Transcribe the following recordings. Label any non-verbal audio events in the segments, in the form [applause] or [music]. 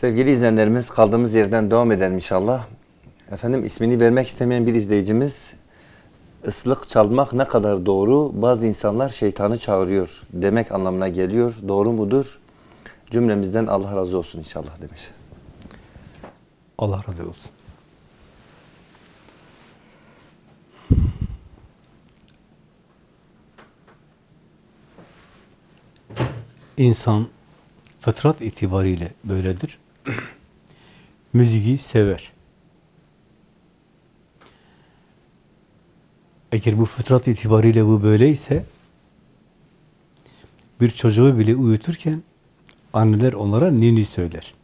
Sevgili izleyenlerimiz kaldığımız yerden devam edelim inşallah. Efendim ismini vermek istemeyen bir izleyicimiz ıslık çalmak ne kadar doğru bazı insanlar şeytanı çağırıyor demek anlamına geliyor. Doğru mudur? Cümlemizden Allah razı olsun inşallah demiş. Allah razı olsun. İnsan fıtrat itibariyle böyledir. [clears throat] Müziği sever. Eğer bu fıtrat itibariyle bu böyleyse bir çocuğu bile uyuturken anneler onlara nini söyler.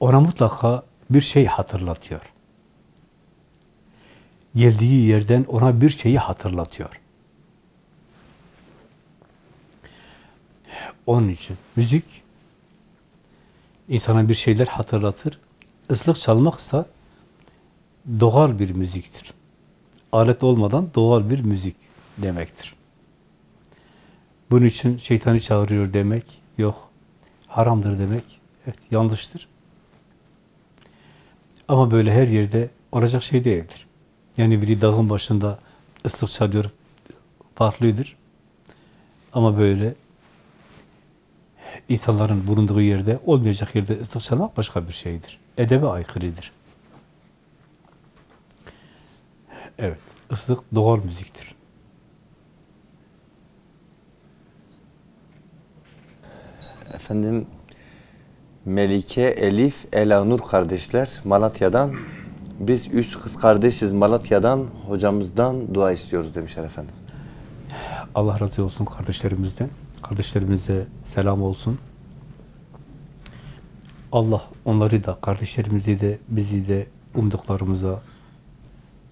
Ona mutlaka bir şey hatırlatıyor. Geldiği yerden ona bir şeyi hatırlatıyor. Onun için müzik insana bir şeyler hatırlatır. Islık çalmaksa doğal bir müziktir. Alet olmadan doğal bir müzik demektir. Bunun için şeytanı çağırıyor demek yok. Haramdır demek evet, yanlıştır. Ama böyle her yerde olacak şey değildir. Yani biri dağın başında ıslık çalıyor, farklıdır. Ama böyle insanların bulunduğu yerde, olmayacak yerde ıslık çalmak başka bir şeydir. Edebe aykırıdır. Evet, ıslık doğal müziktir. Efendim Melike, Elif, Elanur kardeşler Malatya'dan biz üç kız kardeşiz Malatya'dan hocamızdan dua istiyoruz demişler efendim. Allah razı olsun kardeşlerimizden. Kardeşlerimize selam olsun. Allah onları da, kardeşlerimizi de, bizi de umduklarımıza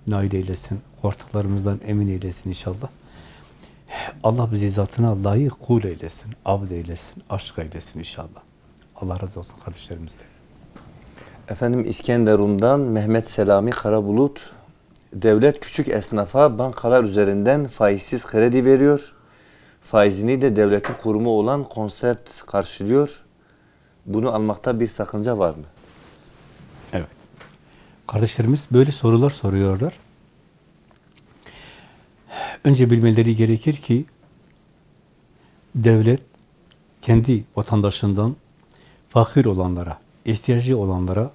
nail eylesin. Korktuklarımızdan emin eylesin inşallah. Allah bizi zatına layık kul eylesin, abd eylesin, aşk eylesin inşallah. Allah razı olsun kardeşlerimizden. Efendim İskenderun'dan Mehmet Selami Karabulut devlet küçük esnafa bankalar üzerinden faizsiz kredi veriyor. Faizini de devletin kurumu olan konsept karşılıyor. Bunu almakta bir sakınca var mı? Evet. Kardeşlerimiz böyle sorular soruyorlar. Önce bilmeleri gerekir ki devlet kendi vatandaşından fakir olanlara, ihtiyacı olanlara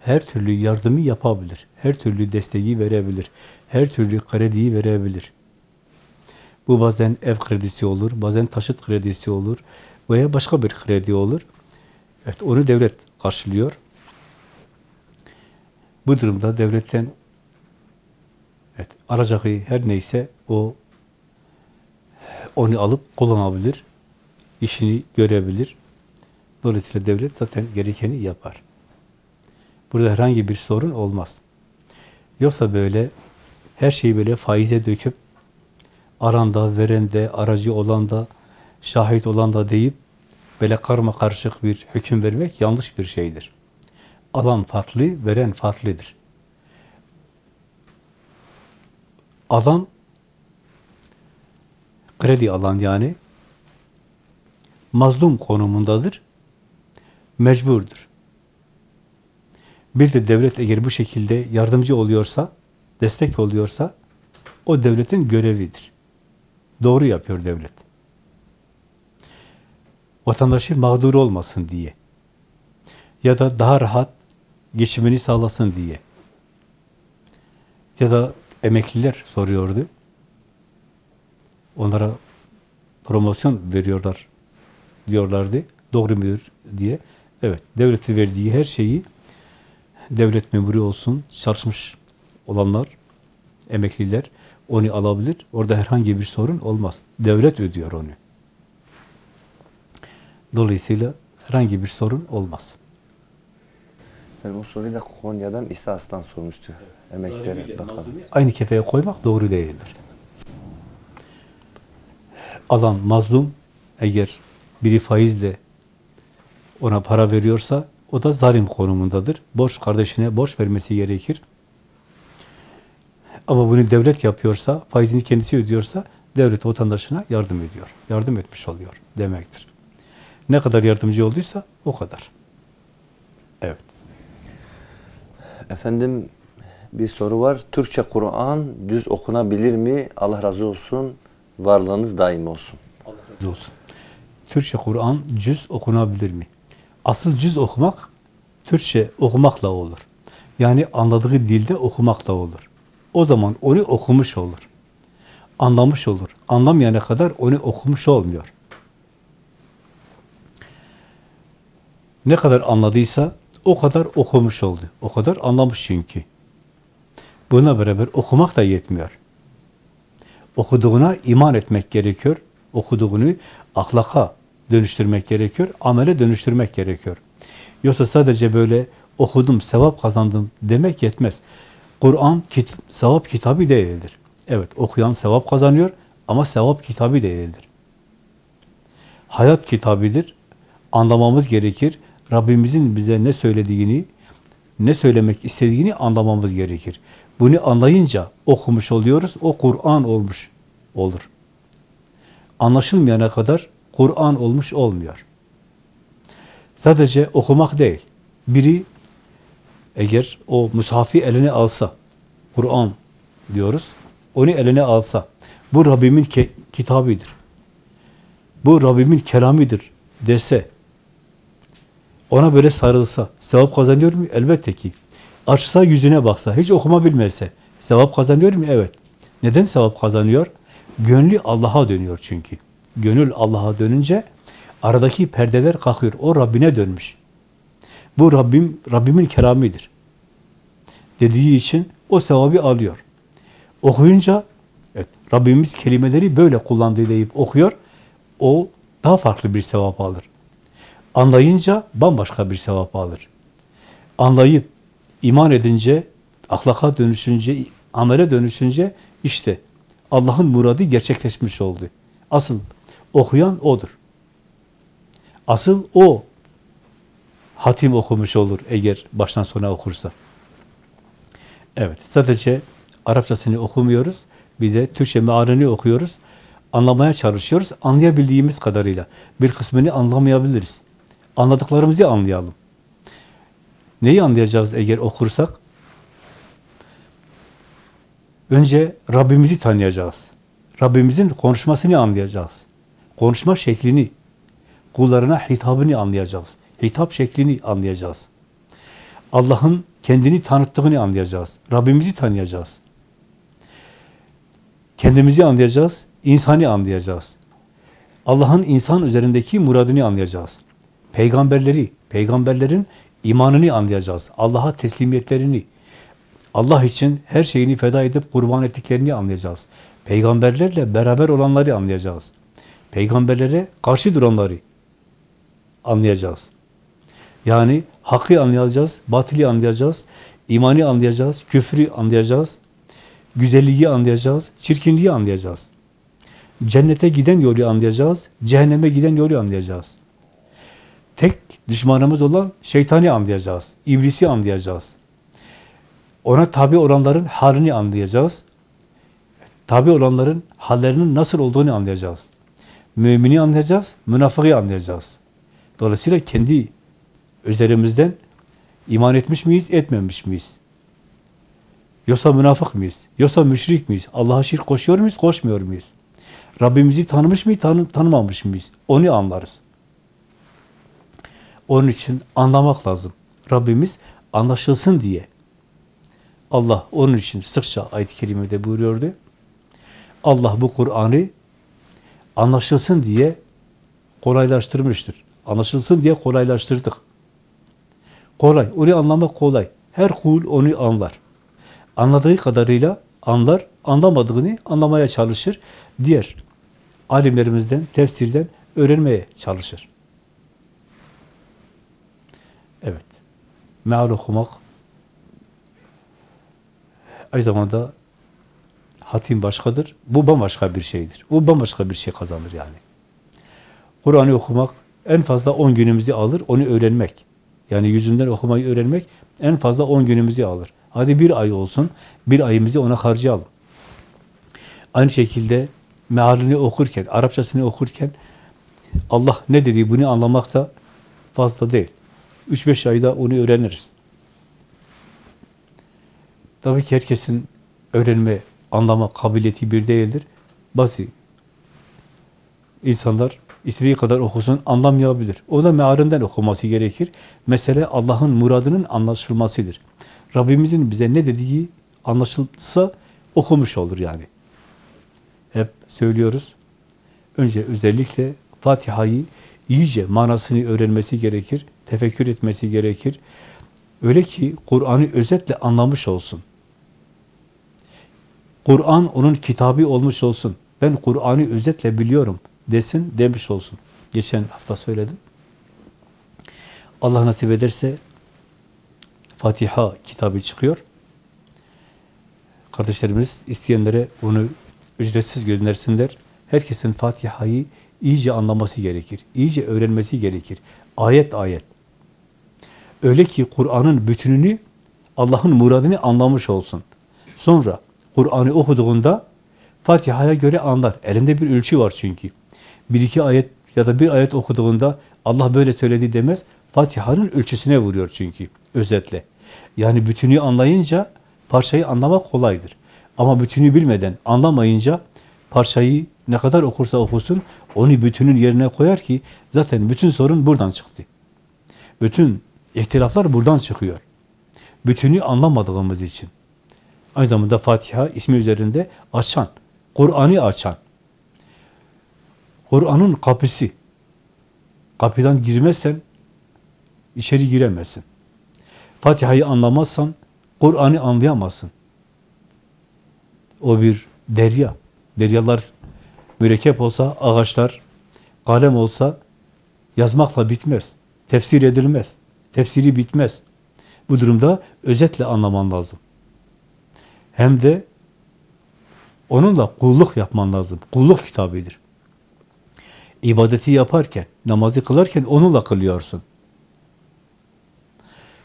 her türlü yardımı yapabilir. Her türlü desteği verebilir. Her türlü krediyi verebilir. Bu bazen ev kredisi olur, bazen taşıt kredisi olur veya başka bir kredi olur. Evet, onu devlet karşılıyor. Bu durumda devletten evet, alacağı her neyse o onu alıp kullanabilir, işini görebilir. Dolayısıyla devlet zaten gerekeni yapar. Burada herhangi bir sorun olmaz. Yoksa böyle her şeyi böyle faize döküp aranda, verende, aracı olan da, şahit olan da deyip böyle karma karışık bir hüküm vermek yanlış bir şeydir. Alan farklı, veren farklıdır. Alan, kredi alan yani, mazlum konumundadır, mecburdur. Bir de devlet eğer bu şekilde yardımcı oluyorsa, destek oluyorsa, o devletin görevidir. Doğru yapıyor devlet. Vatandaşı mağdur olmasın diye. Ya da daha rahat geçimini sağlasın diye. Ya da emekliler soruyordu. Onlara promosyon veriyorlar diyorlardı. Doğru mudur diye. Evet, devletin verdiği her şeyi devlet memuru olsun, çalışmış olanlar, emekliler onu alabilir. Orada herhangi bir sorun olmaz. Devlet ödüyor onu. Dolayısıyla herhangi bir sorun olmaz. Ben o soruyu da Konya'dan İsa Aslan sormuştu. Emeklere bakalım. Aynı kefeye koymak doğru değildir. Alan mazlum eğer biri faizle ona para veriyorsa o da zalim konumundadır. Borç kardeşine borç vermesi gerekir. Ama bunu devlet yapıyorsa, faizini kendisi ödüyorsa devlet vatandaşına yardım ediyor. Yardım etmiş oluyor demektir. Ne kadar yardımcı olduysa o kadar. Evet. Efendim bir soru var. Türkçe Kur'an düz okunabilir mi? Allah razı olsun. Varlığınız daim olsun. razı olsun. Türkçe Kur'an cüz okunabilir mi? Asıl cüz okumak Türkçe okumakla olur. Yani anladığı dilde okumakla olur. O zaman onu okumuş olur. Anlamış olur. Anlamayana kadar onu okumuş olmuyor. Ne kadar anladıysa o kadar okumuş oldu. O kadar anlamış çünkü. Buna beraber okumak da yetmiyor. Okuduğuna iman etmek gerekiyor. Okuduğunu ahlaka dönüştürmek gerekiyor. Amele dönüştürmek gerekiyor. Yoksa sadece böyle okudum, sevap kazandım demek yetmez. Kur'an kit sevap kitabı değildir. Evet, okuyan sevap kazanıyor ama sevap kitabı değildir. Hayat kitabıdır. Anlamamız gerekir. Rabbimizin bize ne söylediğini, ne söylemek istediğini anlamamız gerekir. Bunu anlayınca okumuş oluyoruz. O Kur'an olmuş olur. Anlaşılmayana kadar Kur'an olmuş olmuyor. Sadece okumak değil. Biri eğer o mushafi eline alsa, Kur'an diyoruz, onu eline alsa, bu Rabbimin kitabıdır. Bu Rabbimin kelamidir dese, ona böyle sarılsa, sevap kazanıyor mu? Elbette ki. Açsa yüzüne baksa, hiç okuma bilmezse, sevap kazanıyor mu? Evet. Neden sevap kazanıyor? Gönlü Allah'a dönüyor çünkü. Gönül Allah'a dönünce aradaki perdeler kalkıyor. O Rabbine dönmüş. Bu Rabbim Rabbimin keramidir. Dediği için o sevabı alıyor. Okuyunca evet, Rabbimiz kelimeleri böyle kullandığı deyip okuyor. O daha farklı bir sevap alır. Anlayınca bambaşka bir sevap alır. Anlayıp iman edince, ahlaka dönüşünce, amele dönüşünce işte Allah'ın muradı gerçekleşmiş oldu. Asıl okuyan odur. Asıl o hatim okumuş olur eğer baştan sona okursa. Evet, sadece Arapçasını okumuyoruz. Bir de Türkçe mealini okuyoruz. Anlamaya çalışıyoruz. Anlayabildiğimiz kadarıyla. Bir kısmını anlamayabiliriz. Anladıklarımızı anlayalım. Neyi anlayacağız eğer okursak? Önce Rabbimizi tanıyacağız. Rabbimizin konuşmasını anlayacağız. Konuşma şeklini, kullarına hitabını anlayacağız. Hitap şeklini anlayacağız. Allah'ın kendini tanıttığını anlayacağız. Rabbimizi tanıyacağız. Kendimizi anlayacağız, insani anlayacağız. Allah'ın insan üzerindeki muradını anlayacağız. Peygamberleri, peygamberlerin imanını anlayacağız. Allah'a teslimiyetlerini, Allah için her şeyini feda edip kurban ettiklerini anlayacağız. Peygamberlerle beraber olanları anlayacağız. Peygamberlere karşı duranları anlayacağız. Yani hakkı anlayacağız, batılı anlayacağız, imani anlayacağız, küfrü anlayacağız, güzelliği anlayacağız, çirkinliği anlayacağız. Cennete giden yolu anlayacağız, cehenneme giden yolu anlayacağız. Tek düşmanımız olan şeytani anlayacağız, iblisi anlayacağız. Ona tabi olanların halini anlayacağız. Tabi olanların hallerinin nasıl olduğunu anlayacağız. Mümini anlayacağız, münafığı anlayacağız. Dolayısıyla kendi üzerimizden iman etmiş miyiz, etmemiş miyiz? Yoksa münafık mıyız? Yoksa müşrik miyiz? Allah'a şirk koşuyor muyuz, koşmuyor muyuz? Rabbimizi tanımış mıyız, tanı tanımamış mıyız? Onu anlarız. Onun için anlamak lazım. Rabbimiz anlaşılsın diye. Allah onun için sıkça ayet-i kerimede buyuruyordu. Allah bu Kur'an'ı anlaşılsın diye kolaylaştırmıştır. Anlaşılsın diye kolaylaştırdık. Kolay, onu anlamak kolay. Her kul onu anlar. Anladığı kadarıyla anlar, anlamadığını anlamaya çalışır. Diğer alimlerimizden, tefsirden öğrenmeye çalışır. Evet. Meal okumak aynı zamanda hatim başkadır. Bu bambaşka bir şeydir. Bu bambaşka bir şey kazanır yani. Kur'an'ı okumak en fazla 10 günümüzü alır, onu öğrenmek. Yani yüzünden okumayı öğrenmek en fazla 10 günümüzü alır. Hadi bir ay olsun, bir ayımızı ona harcayalım. Aynı şekilde mealini okurken, Arapçasını okurken Allah ne dediği bunu anlamak da fazla değil. 3-5 ayda onu öğreniriz. Tabii ki herkesin öğrenme, anlama kabiliyeti bir değildir. Bazı insanlar istediği kadar okusun anlamayabilir. O da mealinden okuması gerekir. Mesele Allah'ın muradının anlaşılmasıdır. Rabbimizin bize ne dediği anlaşılsa okumuş olur yani. Hep söylüyoruz. Önce özellikle Fatiha'yı iyice manasını öğrenmesi gerekir, tefekkür etmesi gerekir. Öyle ki Kur'an'ı özetle anlamış olsun. Kur'an onun kitabı olmuş olsun. Ben Kur'an'ı özetle biliyorum desin, demiş olsun. Geçen hafta söyledim. Allah nasip ederse Fatiha kitabı çıkıyor. Kardeşlerimiz isteyenlere onu ücretsiz göndersinler. Herkesin Fatiha'yı iyice anlaması gerekir. iyice öğrenmesi gerekir. Ayet ayet. Öyle ki Kur'an'ın bütününü Allah'ın muradını anlamış olsun. Sonra Kur'an'ı okuduğunda Fatiha'ya göre anlar. Elinde bir ölçü var çünkü. Bir iki ayet ya da bir ayet okuduğunda Allah böyle söyledi demez. Fatiha'nın ölçüsüne vuruyor çünkü özetle. Yani bütünü anlayınca parçayı anlamak kolaydır. Ama bütünü bilmeden anlamayınca parçayı ne kadar okursa okusun onu bütünün yerine koyar ki zaten bütün sorun buradan çıktı. Bütün ihtilaflar buradan çıkıyor. Bütünü anlamadığımız için. Aynı zamanda Fatiha ismi üzerinde açan, Kur'an'ı açan. Kur'an'ın kapısı. Kapıdan girmezsen içeri giremezsin. Fatiha'yı anlamazsan Kur'an'ı anlayamazsın. O bir derya. Deryalar mürekkep olsa, ağaçlar, kalem olsa yazmakla bitmez. Tefsir edilmez. Tefsiri bitmez. Bu durumda özetle anlaman lazım. Hem de onunla kulluk yapman lazım. Kulluk kitabıdır. İbadeti yaparken, namazı kılarken onunla kılıyorsun.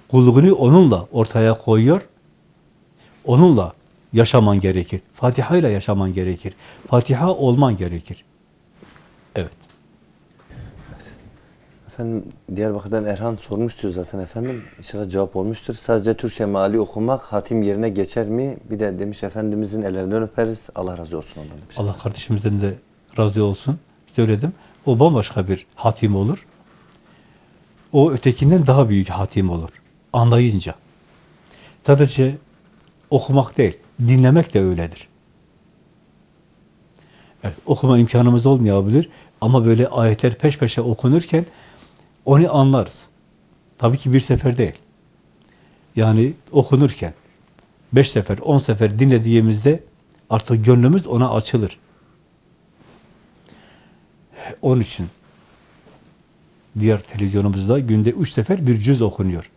Kulluğunu onunla ortaya koyuyor. Onunla yaşaman gerekir. Fatiha ile yaşaman gerekir. Fatiha olman gerekir. Evet. Efendim Diyarbakır'dan Erhan sormuştu zaten efendim. İnşallah cevap olmuştur. Sadece Türkçe meali okumak hatim yerine geçer mi? Bir de demiş Efendimizin ellerinden öperiz. Allah razı olsun ondan demiş. Allah kardeşimizden de razı olsun. Söyledim. O bambaşka bir hatim olur. O ötekinden daha büyük hatim olur. Anlayınca. Sadece okumak değil, dinlemek de öyledir. Evet, okuma imkanımız olmayabilir ama böyle ayetler peş peşe okunurken onu anlarız. Tabii ki bir sefer değil. Yani okunurken beş sefer, on sefer dinlediğimizde artık gönlümüz ona açılır. Onun için diğer televizyonumuzda günde üç sefer bir cüz okunuyor.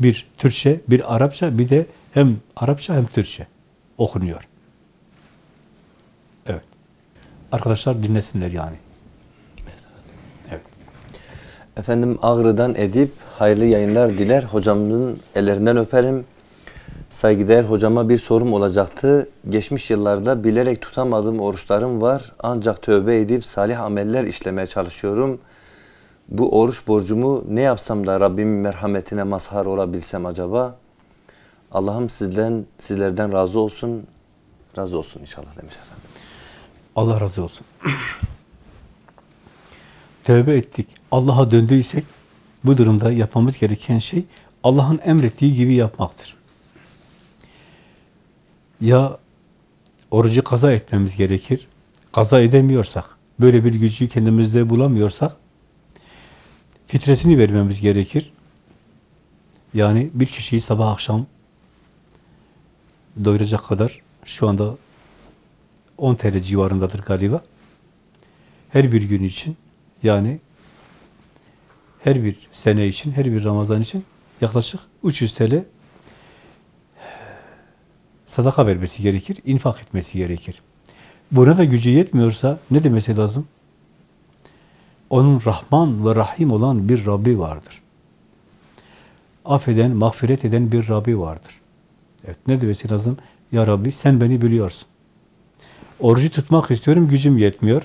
Bir Türkçe, bir Arapça, bir de hem Arapça hem Türkçe okunuyor. Evet. Arkadaşlar dinlesinler yani. Evet. Efendim Ağrı'dan Edip hayırlı yayınlar diler. Hocamın ellerinden öperim. Saygıdeğer hocama bir sorum olacaktı. Geçmiş yıllarda bilerek tutamadığım oruçlarım var. Ancak tövbe edip salih ameller işlemeye çalışıyorum. Bu oruç borcumu ne yapsam da Rabbimin merhametine mazhar olabilsem acaba? Allah'ım sizden sizlerden razı olsun. Razı olsun inşallah demiş efendim. Allah razı olsun. [clears throat] Tövbe ettik. Allah'a döndüysek bu durumda yapmamız gereken şey Allah'ın emrettiği gibi yapmaktır. Ya orucu kaza etmemiz gerekir. Kaza edemiyorsak, böyle bir gücü kendimizde bulamıyorsak fitresini vermemiz gerekir. Yani bir kişiyi sabah akşam doyuracak kadar şu anda 10 TL civarındadır galiba. Her bir gün için yani her bir sene için, her bir Ramazan için yaklaşık 300 TL sadaka vermesi gerekir, infak etmesi gerekir. Buna da gücü yetmiyorsa ne demesi lazım? Onun Rahman ve Rahim olan bir Rabbi vardır. Affeden, mağfiret eden bir Rabbi vardır. Evet, ne demesi lazım? Ya Rabbi sen beni biliyorsun. Orucu tutmak istiyorum, gücüm yetmiyor.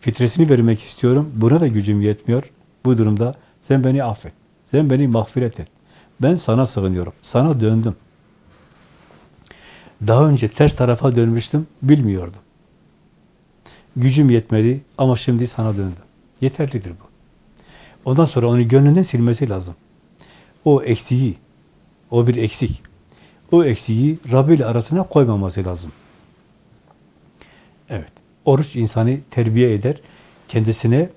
fitresini vermek istiyorum. Buna da gücüm yetmiyor. Bu durumda sen beni affet. Sen beni mağfiret et. Ben sana sığınıyorum. Sana döndüm. Daha önce ters tarafa dönmüştüm, bilmiyordum. Gücüm yetmedi ama şimdi sana döndüm. Yeterlidir bu. Ondan sonra onu gönlünden silmesi lazım. O eksiği, o bir eksik. O eksiği Rabbi ile arasına koymaması lazım. Evet. Oruç insanı terbiye eder. Kendisine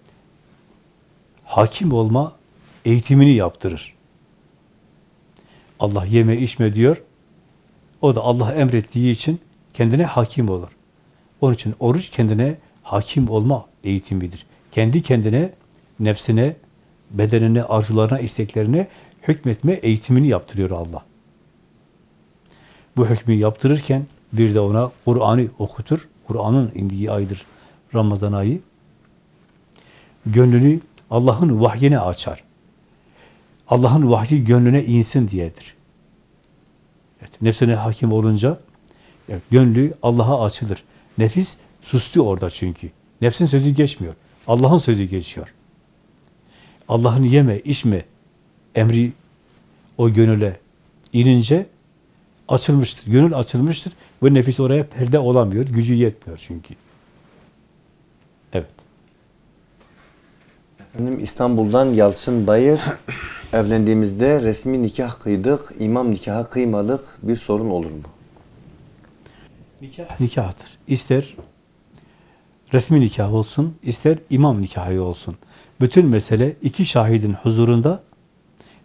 hakim olma eğitimini yaptırır. Allah yeme içme diyor. O da Allah emrettiği için kendine hakim olur. Onun için oruç kendine hakim olma eğitimidir. Kendi kendine, nefsine, bedenine, arzularına, isteklerine hükmetme eğitimini yaptırıyor Allah. Bu hükmü yaptırırken bir de ona Kur'an'ı okutur. Kur'an'ın indiği aydır Ramazan ayı. Gönlünü Allah'ın vahyine açar. Allah'ın vahyi gönlüne insin diyedir. Nefsine hakim olunca evet, gönlü Allah'a açılır. Nefis sustu orada çünkü. Nefsin sözü geçmiyor. Allah'ın sözü geçiyor. Allah'ın yeme, içme emri o gönüle inince açılmıştır. Gönül açılmıştır. Bu nefis oraya perde olamıyor. Gücü yetmiyor çünkü. Evet. Efendim İstanbul'dan Yalçın Bayır evlendiğimizde resmi nikah kıydık. İmam nikahı kıymalık bir sorun olur mu? Nikah nikahtır. İster resmi nikah olsun, ister imam nikahı olsun. Bütün mesele iki şahidin huzurunda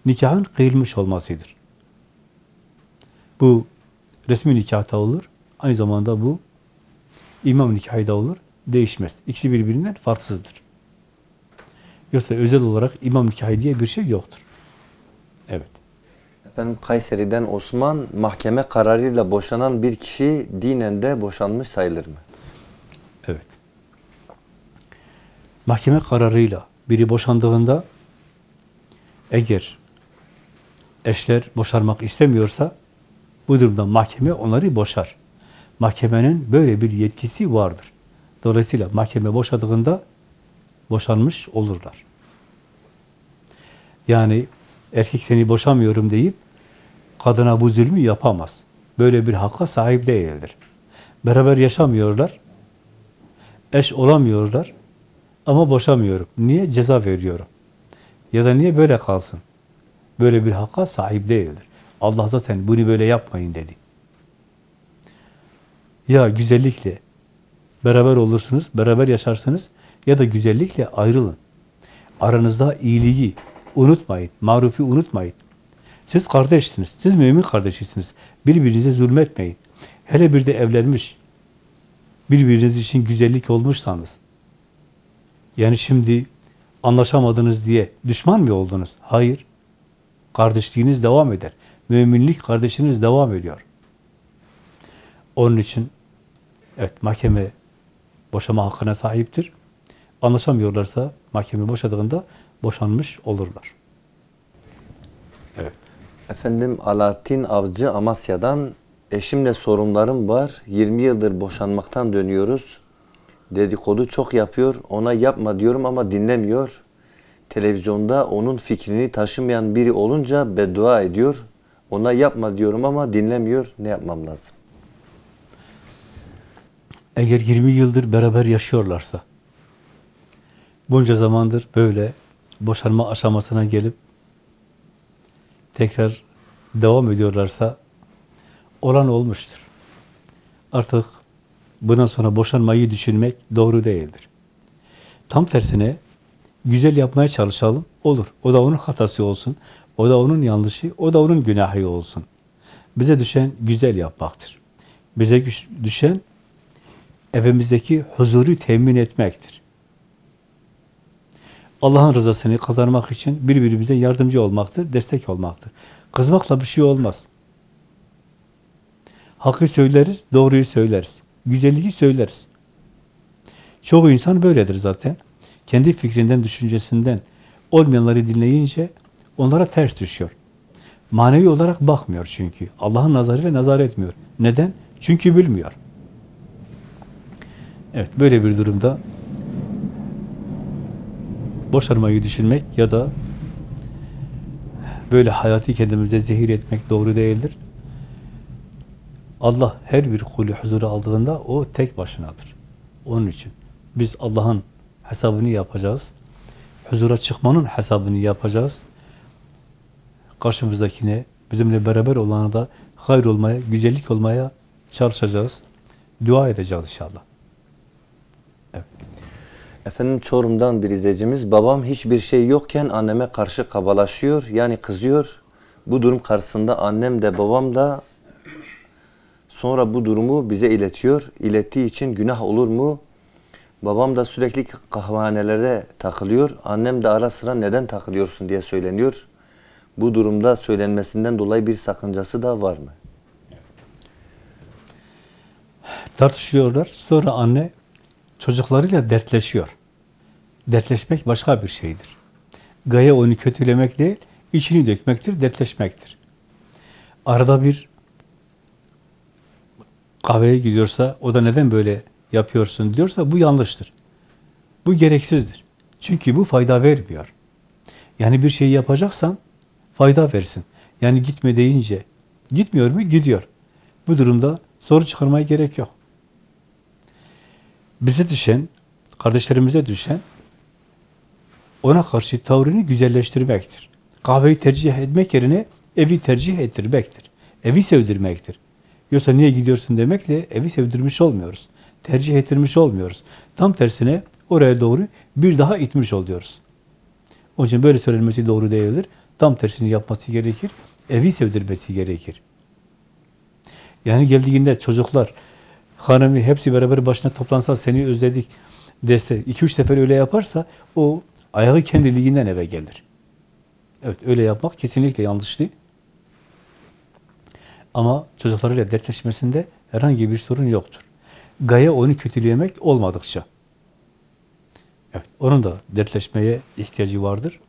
nikahın kıyılmış olmasıdır. Bu resmi nikahta olur. Aynı zamanda bu imam nikahı da olur. Değişmez. İkisi birbirinden farksızdır. Yoksa özel olarak imam nikahı diye bir şey yoktur. Efendim Kayseri'den Osman mahkeme kararıyla boşanan bir kişi dinen de boşanmış sayılır mı? Evet. Mahkeme kararıyla biri boşandığında eğer eşler boşarmak istemiyorsa bu durumda mahkeme onları boşar. Mahkemenin böyle bir yetkisi vardır. Dolayısıyla mahkeme boşadığında boşanmış olurlar. Yani erkek seni boşamıyorum deyip kadına bu zulmü yapamaz. Böyle bir hakka sahip değildir. Beraber yaşamıyorlar. Eş olamıyorlar. Ama boşamıyorum. Niye? Ceza veriyorum. Ya da niye böyle kalsın? Böyle bir hakka sahip değildir. Allah zaten bunu böyle yapmayın dedi. Ya güzellikle beraber olursunuz, beraber yaşarsınız ya da güzellikle ayrılın. Aranızda iyiliği unutmayın, marufu unutmayın. Siz kardeşsiniz, siz mümin kardeşisiniz. Birbirinize zulmetmeyin. Hele bir de evlenmiş, birbiriniz için güzellik olmuşsanız, yani şimdi anlaşamadınız diye düşman mı oldunuz? Hayır. Kardeşliğiniz devam eder. Müminlik kardeşiniz devam ediyor. Onun için evet mahkeme boşama hakkına sahiptir. Anlaşamıyorlarsa mahkeme boşadığında boşanmış olurlar. Evet. Efendim Alaaddin Avcı Amasya'dan eşimle sorunlarım var. 20 yıldır boşanmaktan dönüyoruz. Dedikodu çok yapıyor. Ona yapma diyorum ama dinlemiyor. Televizyonda onun fikrini taşımayan biri olunca beddua ediyor. Ona yapma diyorum ama dinlemiyor. Ne yapmam lazım? Eğer 20 yıldır beraber yaşıyorlarsa, bunca zamandır böyle boşanma aşamasına gelip tekrar devam ediyorlarsa olan olmuştur. Artık bundan sonra boşanmayı düşünmek doğru değildir. Tam tersine güzel yapmaya çalışalım. Olur. O da onun hatası olsun. O da onun yanlışı, o da onun günahı olsun. Bize düşen güzel yapmaktır. Bize düşen evimizdeki huzuru temin etmektir. Allah'ın rızasını kazanmak için birbirimize yardımcı olmaktır, destek olmaktır. Kızmakla bir şey olmaz. Hakkı söyleriz, doğruyu söyleriz. Güzelliği söyleriz. Çoğu insan böyledir zaten. Kendi fikrinden, düşüncesinden olmayanları dinleyince onlara ters düşüyor. Manevi olarak bakmıyor çünkü. Allah'ın nazarıyla nazar etmiyor. Neden? Çünkü bilmiyor. Evet, böyle bir durumda boşanmayı düşünmek ya da böyle hayatı kendimize zehir etmek doğru değildir. Allah her bir kulü huzura aldığında o tek başınadır. Onun için biz Allah'ın hesabını yapacağız. Huzura çıkmanın hesabını yapacağız. Karşımızdakine, bizimle beraber olana da hayır olmaya, güzellik olmaya çalışacağız. Dua edeceğiz inşallah. Efendim Çorum'dan bir izleyicimiz, babam hiçbir şey yokken anneme karşı kabalaşıyor, yani kızıyor. Bu durum karşısında annem de babam da sonra bu durumu bize iletiyor. İlettiği için günah olur mu? Babam da sürekli kahvehanelerde takılıyor. Annem de ara sıra neden takılıyorsun diye söyleniyor. Bu durumda söylenmesinden dolayı bir sakıncası da var mı? Tartışıyorlar. Sonra anne çocuklarıyla dertleşiyor. Dertleşmek başka bir şeydir. Gaye onu kötülemek değil, içini dökmektir, dertleşmektir. Arada bir kahveye gidiyorsa, o da neden böyle yapıyorsun diyorsa bu yanlıştır. Bu gereksizdir. Çünkü bu fayda vermiyor. Yani bir şeyi yapacaksan fayda versin. Yani gitme deyince gitmiyor mu? Gidiyor. Bu durumda soru çıkarmaya gerek yok. Bize düşen, kardeşlerimize düşen ona karşı tavrını güzelleştirmektir. Kahveyi tercih etmek yerine evi tercih ettirmektir. Evi sevdirmektir. Yoksa niye gidiyorsun demekle evi sevdirmiş olmuyoruz. Tercih ettirmiş olmuyoruz. Tam tersine oraya doğru bir daha itmiş oluyoruz. Onun için böyle söylenmesi doğru değildir. Tam tersini yapması gerekir. Evi sevdirmesi gerekir. Yani geldiğinde çocuklar hanımı hepsi beraber başına toplansa seni özledik dese, iki üç sefer öyle yaparsa o ayağı kendiliğinden eve gelir. Evet öyle yapmak kesinlikle yanlıştı. Ama çocuklarıyla dertleşmesinde herhangi bir sorun yoktur. Gaye onu kötülemek olmadıkça. Evet, onun da dertleşmeye ihtiyacı vardır.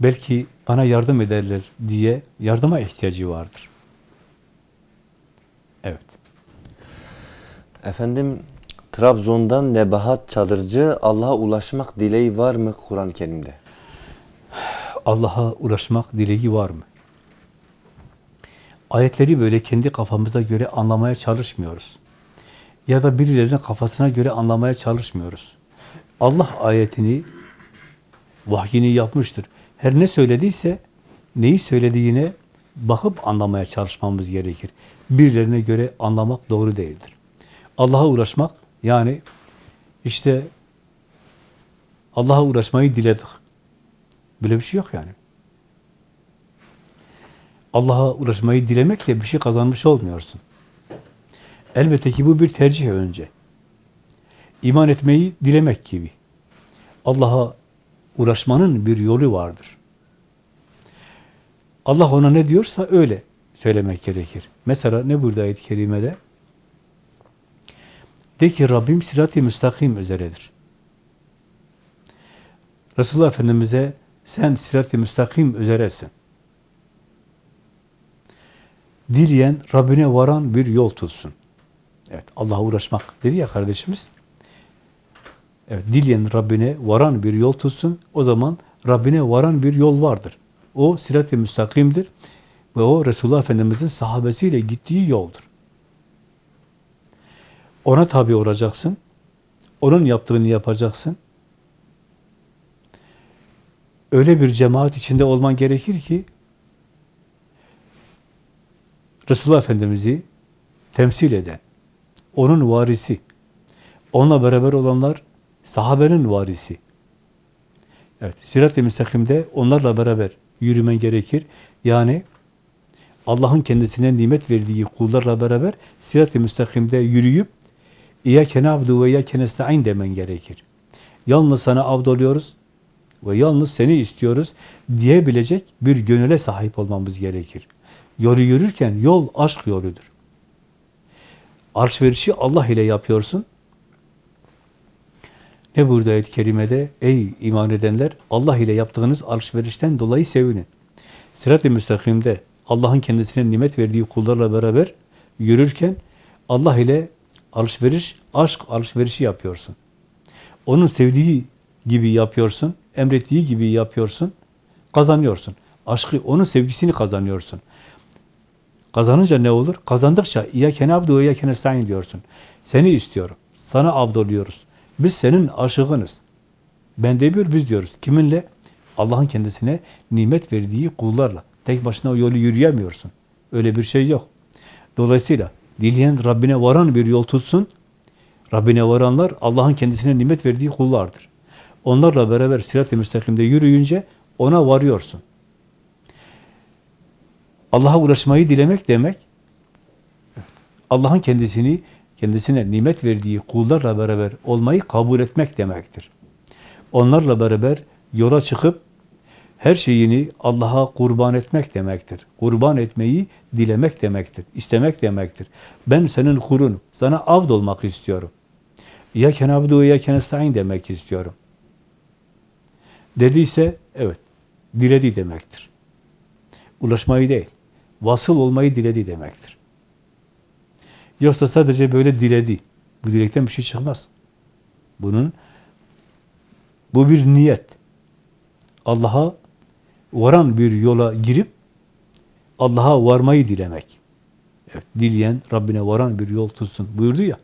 Belki bana yardım ederler diye yardıma ihtiyacı vardır. Evet. Efendim Trabzon'dan Nebahat Çadırcı Allah'a ulaşmak dileği var mı Kur'an-ı Kerim'de? Allah'a ulaşmak dileği var mı? Ayetleri böyle kendi kafamıza göre anlamaya çalışmıyoruz. Ya da birilerinin kafasına göre anlamaya çalışmıyoruz. Allah ayetini, vahyini yapmıştır. Her ne söylediyse, neyi söylediğine bakıp anlamaya çalışmamız gerekir. Birilerine göre anlamak doğru değildir. Allah'a uğraşmak, yani işte Allah'a uğraşmayı diledik. Böyle bir şey yok yani. Allah'a ulaşmayı dilemekle bir şey kazanmış olmuyorsun. Elbette ki bu bir tercih önce. İman etmeyi dilemek gibi. Allah'a ulaşmanın bir yolu vardır. Allah ona ne diyorsa öyle söylemek gerekir. Mesela ne burada ayet-i kerimede? De ki Rabbim sirat-i müstakim üzeredir. Resulullah Efendimiz'e sen sirat-i müstakim üzeresin. Dileyen Rabbine varan bir yol tutsun. Evet, Allah'a uğraşmak dedi ya kardeşimiz. Evet, dileyen Rabbine varan bir yol tutsun. O zaman Rabbine varan bir yol vardır. O sirat-i müstakimdir. Ve o Resulullah Efendimiz'in sahabesiyle gittiği yoldur. Ona tabi olacaksın. Onun yaptığını yapacaksın. Öyle bir cemaat içinde olman gerekir ki Resulullah Efendimiz'i temsil eden, onun varisi, onunla beraber olanlar sahabenin varisi. Evet, sirat-i müstakimde onlarla beraber yürümen gerekir. Yani Allah'ın kendisine nimet verdiği kullarla beraber sirat-i müstakimde yürüyüp İyyâke na'budu ve iyyâke nesta'in demen gerekir. Yalnız sana abdoluyoruz ve yalnız seni istiyoruz diyebilecek bir gönüle sahip olmamız gerekir. Yolu yürürken yol aşk yoludur. Alışverişi Allah ile yapıyorsun. Ne burada ayet-i kerimede? Ey iman edenler Allah ile yaptığınız alışverişten dolayı sevinin. Sırat-ı müstakimde Allah'ın kendisine nimet verdiği kullarla beraber yürürken Allah ile alışveriş, aşk alışverişi yapıyorsun. Onun sevdiği gibi yapıyorsun. emrettiği gibi yapıyorsun, kazanıyorsun. Aşkı, onun sevgisini kazanıyorsun. Kazanınca ne olur? Kazandıkça İyyâke na'budu ve iyyâke nestaîn diyorsun. Seni istiyorum. Sana abdoluyoruz. Biz senin aşığınız. Ben demiyor, biz diyoruz. Kiminle? Allah'ın kendisine nimet verdiği kullarla. Tek başına o yolu yürüyemiyorsun. Öyle bir şey yok. Dolayısıyla dileyen Rabbine varan bir yol tutsun. Rabbine varanlar Allah'ın kendisine nimet verdiği kullardır. Onlarla beraber sirat-i müstakimde yürüyünce ona varıyorsun. Allah'a ulaşmayı dilemek demek, Allah'ın kendisini, kendisine nimet verdiği kullarla beraber olmayı kabul etmek demektir. Onlarla beraber yola çıkıp her şeyini Allah'a kurban etmek demektir. Kurban etmeyi dilemek demektir, istemek demektir. Ben senin kurun, sana abd olmak istiyorum. Ya kenabdu ya kenestaîn demek istiyorum. Dediyse evet, diledi demektir. Ulaşmayı değil, vasıl olmayı diledi demektir. Yoksa sadece böyle diledi. Bu dilekten bir şey çıkmaz. Bunun bu bir niyet. Allah'a varan bir yola girip Allah'a varmayı dilemek. Evet, dileyen Rabbine varan bir yol tutsun buyurdu ya.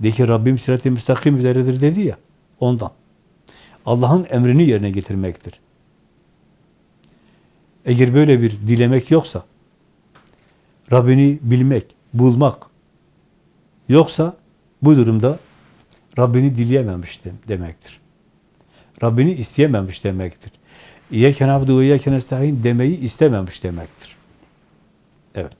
De ki Rabbim sirat-i müstakim üzeredir dedi ya. Ondan. Allah'ın emrini yerine getirmektir. Eğer böyle bir dilemek yoksa, Rabbini bilmek, bulmak yoksa bu durumda Rabbini dileyememiş de- demektir. Rabbini isteyememiş demektir. İyyâke na'budu ve iyyâke nestaîn demeyi istememiş demektir. Evet.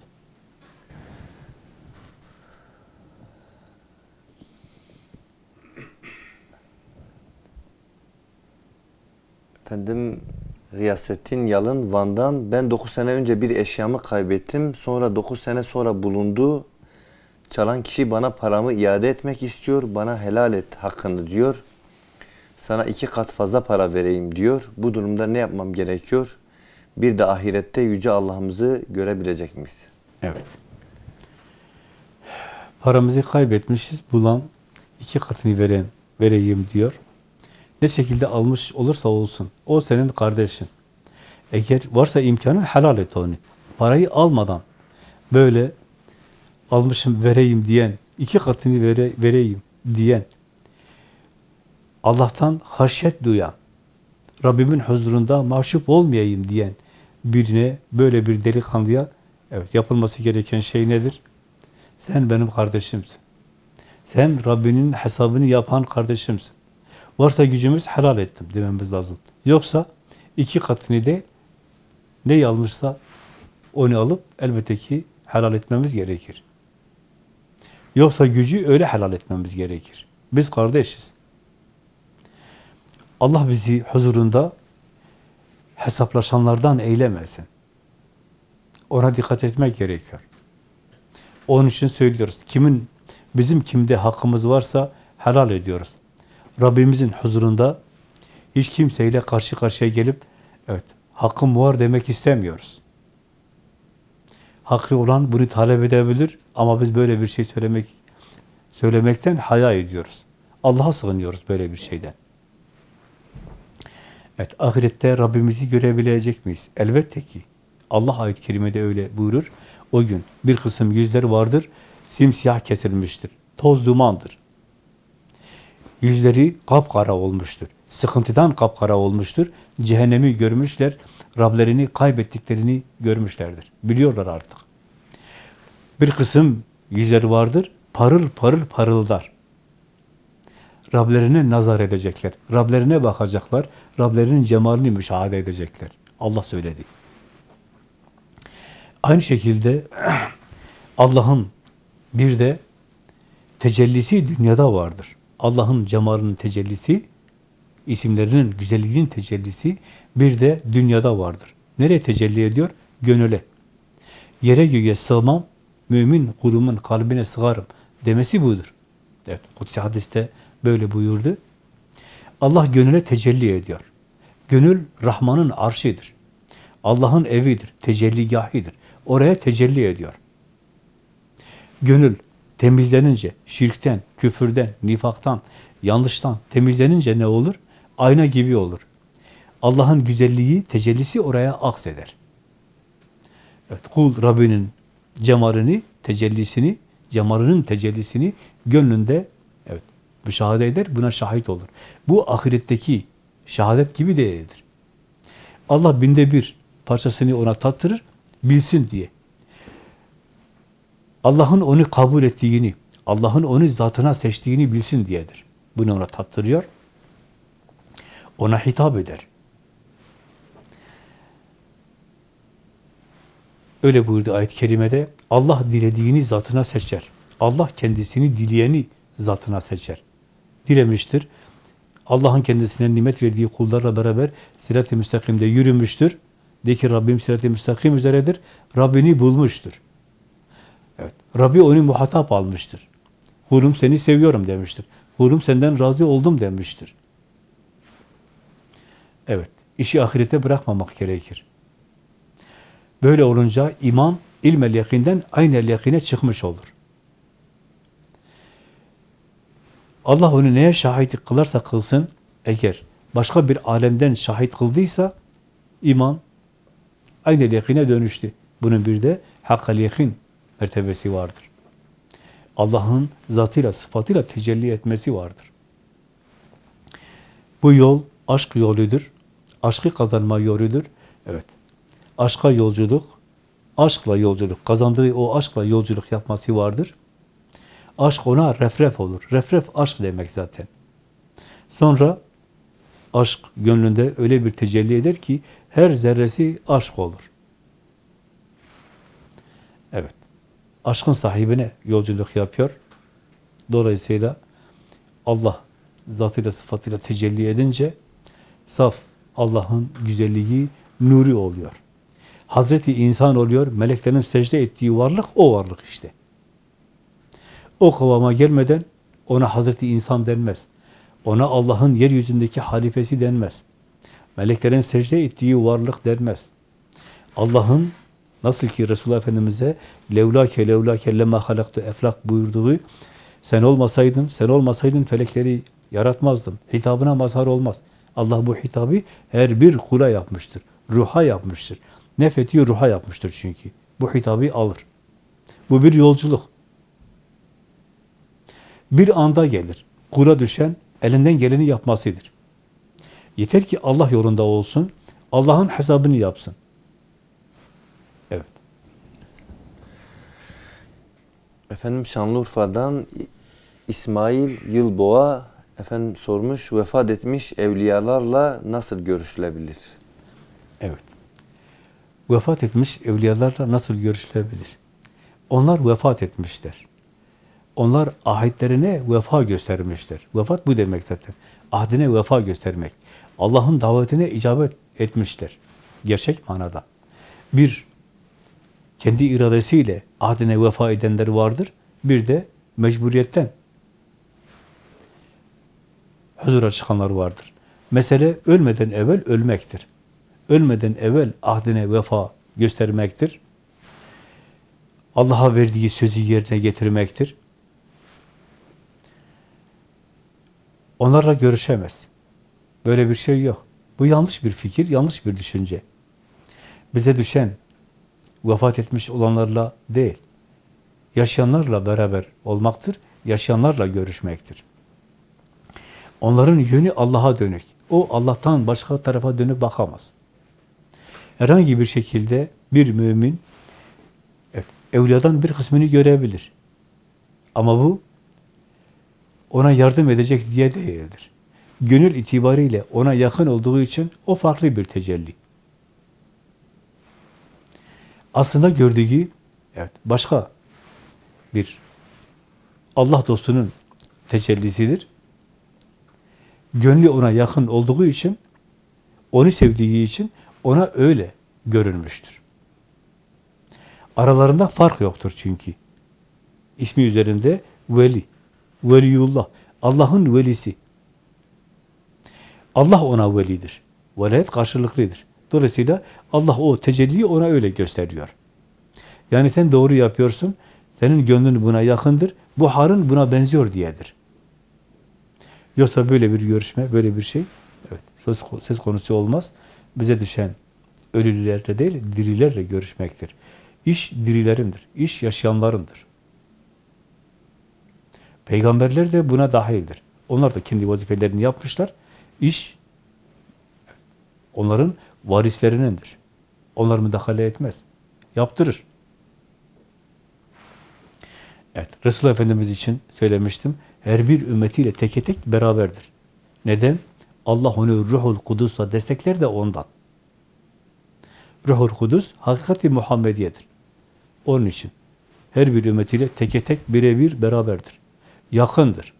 Efendim Gıyasettin Yalın Van'dan ben 9 sene önce bir eşyamı kaybettim. Sonra 9 sene sonra bulundu. Çalan kişi bana paramı iade etmek istiyor. Bana helal et hakkını diyor. Sana iki kat fazla para vereyim diyor. Bu durumda ne yapmam gerekiyor? Bir de ahirette Yüce Allah'ımızı görebilecek miyiz? Evet. Paramızı kaybetmişiz, bulan iki katını veren, vereyim diyor. Ne şekilde almış olursa olsun, o senin kardeşin. Eğer varsa imkanın helal et onu. Parayı almadan böyle almışım vereyim diyen, iki katını vere, vereyim diyen, Allah'tan haşyet duyan, Rabbimin huzurunda mahcup olmayayım diyen birine, böyle bir delikanlıya evet yapılması gereken şey nedir? Sen benim kardeşimsin. Sen Rabbinin hesabını yapan kardeşimsin. Varsa gücümüz helal ettim dememiz lazım. Yoksa iki katını değil, ne almışsa onu alıp elbette ki helal etmemiz gerekir. Yoksa gücü öyle helal etmemiz gerekir. Biz kardeşiz. Allah bizi huzurunda hesaplaşanlardan eylemesin. Ona dikkat etmek gerekiyor. Onun için söylüyoruz. Kimin bizim kimde hakkımız varsa helal ediyoruz. Rabbimizin huzurunda hiç kimseyle karşı karşıya gelip evet hakkım var demek istemiyoruz. Hakkı olan bunu talep edebilir ama biz böyle bir şey söylemek söylemekten haya ediyoruz. Allah'a sığınıyoruz böyle bir şeyden. Evet, ahirette Rabbimizi görebilecek miyiz? Elbette ki. Allah ayet-i kerimede öyle buyurur. O gün bir kısım yüzler vardır, simsiyah kesilmiştir. Toz dumandır. Yüzleri kapkara olmuştur. Sıkıntıdan kapkara olmuştur. Cehennemi görmüşler, Rablerini kaybettiklerini görmüşlerdir. Biliyorlar artık. Bir kısım yüzleri vardır, parıl parıl parıldar. Rablerine nazar edecekler. Rablerine bakacaklar. Rablerinin cemalini müşahede edecekler. Allah söyledi. Aynı şekilde [clears throat] Allah'ın bir de tecellisi dünyada vardır. Allah'ın cemalinin tecellisi, isimlerinin güzelliğinin tecellisi bir de dünyada vardır. Nereye tecelli ediyor? Gönüle. Yere göğe sığmam, mümin kulumun kalbine sığarım demesi budur. Evet, Kutsi hadiste böyle buyurdu. Allah gönüle tecelli ediyor. Gönül Rahman'ın arşidir. Allah'ın evidir, tecelligahidir. Oraya tecelli ediyor. Gönül temizlenince, şirkten, küfürden, nifaktan, yanlıştan temizlenince ne olur? ayna gibi olur. Allah'ın güzelliği, tecellisi oraya akseder. Evet, kul Rabbinin cemalini, tecellisini, cemalinin tecellisini gönlünde müşahede eder, buna şahit olur. Bu ahiretteki şehadet gibi değildir. Allah binde bir parçasını ona tattırır, bilsin diye. Allah'ın onu kabul ettiğini, Allah'ın onu zatına seçtiğini bilsin diyedir. Bunu ona tattırıyor. Ona hitap eder. Öyle buyurdu ayet-i kerimede. Allah dilediğini zatına seçer. Allah kendisini dileyeni zatına seçer. Dilemiştir. Allah'ın kendisine nimet verdiği kullarla beraber sirat-i müstakimde yürümüştür. De ki Rabbim sirat-i müstakim üzeredir. Rabbini bulmuştur. Evet. Rabbi onu muhatap almıştır. Kulum seni seviyorum demiştir. Kulum senden razı oldum demiştir. Evet. işi ahirete bırakmamak gerekir. Böyle olunca iman ilmel yakinden aynel yakine çıkmış olur. Allah onu neye şahitlik kılarsa kılsın, eğer başka bir alemden şahit kıldıysa iman aynel yakine dönüştü. Bunun bir de hakkal yakin mertebesi vardır. Allah'ın zatıyla, sıfatıyla tecelli etmesi vardır. Bu yol aşk yoludur. Aşkı kazanma yoludur. Evet. Aşka yolculuk, aşkla yolculuk, kazandığı o aşkla yolculuk yapması vardır. Aşk ona refref olur. Refref aşk demek zaten. Sonra aşk gönlünde öyle bir tecelli eder ki her zerresi aşk olur. Evet. Aşkın sahibine yolculuk yapıyor. Dolayısıyla Allah zatıyla sıfatıyla tecelli edince saf Allah'ın güzelliği nuri oluyor. Hazreti insan oluyor, meleklerin secde ettiği varlık o varlık işte. O kıvama gelmeden ona Hazreti insan denmez. Ona Allah'ın yeryüzündeki halifesi denmez. Meleklerin secde ettiği varlık denmez. Allah'ın nasıl ki Resulullah Efendimiz'e levlake levlake lema halaktu eflak buyurduğu sen olmasaydın, sen olmasaydın felekleri yaratmazdım. Hitabına mazhar olmaz. Allah bu hitabı her bir kula yapmıştır. Ruha yapmıştır. Nefeti ruha yapmıştır çünkü. Bu hitabı alır. Bu bir yolculuk. Bir anda gelir. Kula düşen elinden geleni yapmasıdır. Yeter ki Allah yolunda olsun, Allah'ın hesabını yapsın. Evet. Efendim Şanlıurfa'dan İsmail Yılboğa efendim sormuş, vefat etmiş evliyalarla nasıl görüşülebilir? Evet. Vefat etmiş evliyalarla nasıl görüşülebilir? Onlar vefat etmişler. Onlar ahitlerine vefa göstermişler. Vefat bu demek zaten. Ahdine vefa göstermek. Allah'ın davetine icabet etmişler. Gerçek manada. Bir, kendi iradesiyle ahdine vefa edenler vardır. Bir de mecburiyetten huzura çıkanlar vardır. Mesele ölmeden evvel ölmektir. Ölmeden evvel ahdine vefa göstermektir. Allah'a verdiği sözü yerine getirmektir. Onlarla görüşemez. Böyle bir şey yok. Bu yanlış bir fikir, yanlış bir düşünce. Bize düşen vefat etmiş olanlarla değil, yaşayanlarla beraber olmaktır, yaşayanlarla görüşmektir. Onların yönü Allah'a dönük. O Allah'tan başka tarafa dönüp bakamaz. Herhangi bir şekilde bir mümin evet, evliyadan bir kısmını görebilir. Ama bu ona yardım edecek diye değildir. Gönül itibariyle ona yakın olduğu için o farklı bir tecelli. Aslında gördüğü evet başka bir Allah dostunun tecellisidir. Gönlü ona yakın olduğu için, onu sevdiği için ona öyle görünmüştür. Aralarında fark yoktur çünkü. İsmi üzerinde veli, veliyullah, Allah'ın velisi. Allah ona velidir. Velayet karşılıklıdır. Dolayısıyla Allah o tecelliyi ona öyle gösteriyor. Yani sen doğru yapıyorsun, senin gönlün buna yakındır, bu harın buna benziyor diyedir. Yoksa böyle bir görüşme, böyle bir şey Evet, söz, söz konusu olmaz. Bize düşen ölülerle değil, dirilerle görüşmektir. İş dirilerindir, iş yaşayanlarındır. Peygamberler de buna dahildir. Onlar da kendi vazifelerini yapmışlar. İş onların varislerinindir. Onlar müdahale etmez. Yaptırır. Evet, Resulullah Efendimiz için söylemiştim. Her bir ümmetiyle teke tek beraberdir. Neden? Allah onu Ruhul Kudüs'la destekler de ondan. Ruhul Kudüs hakikati Muhammediyedir. Onun için her bir ümmetiyle teke tek birebir beraberdir. Yakındır.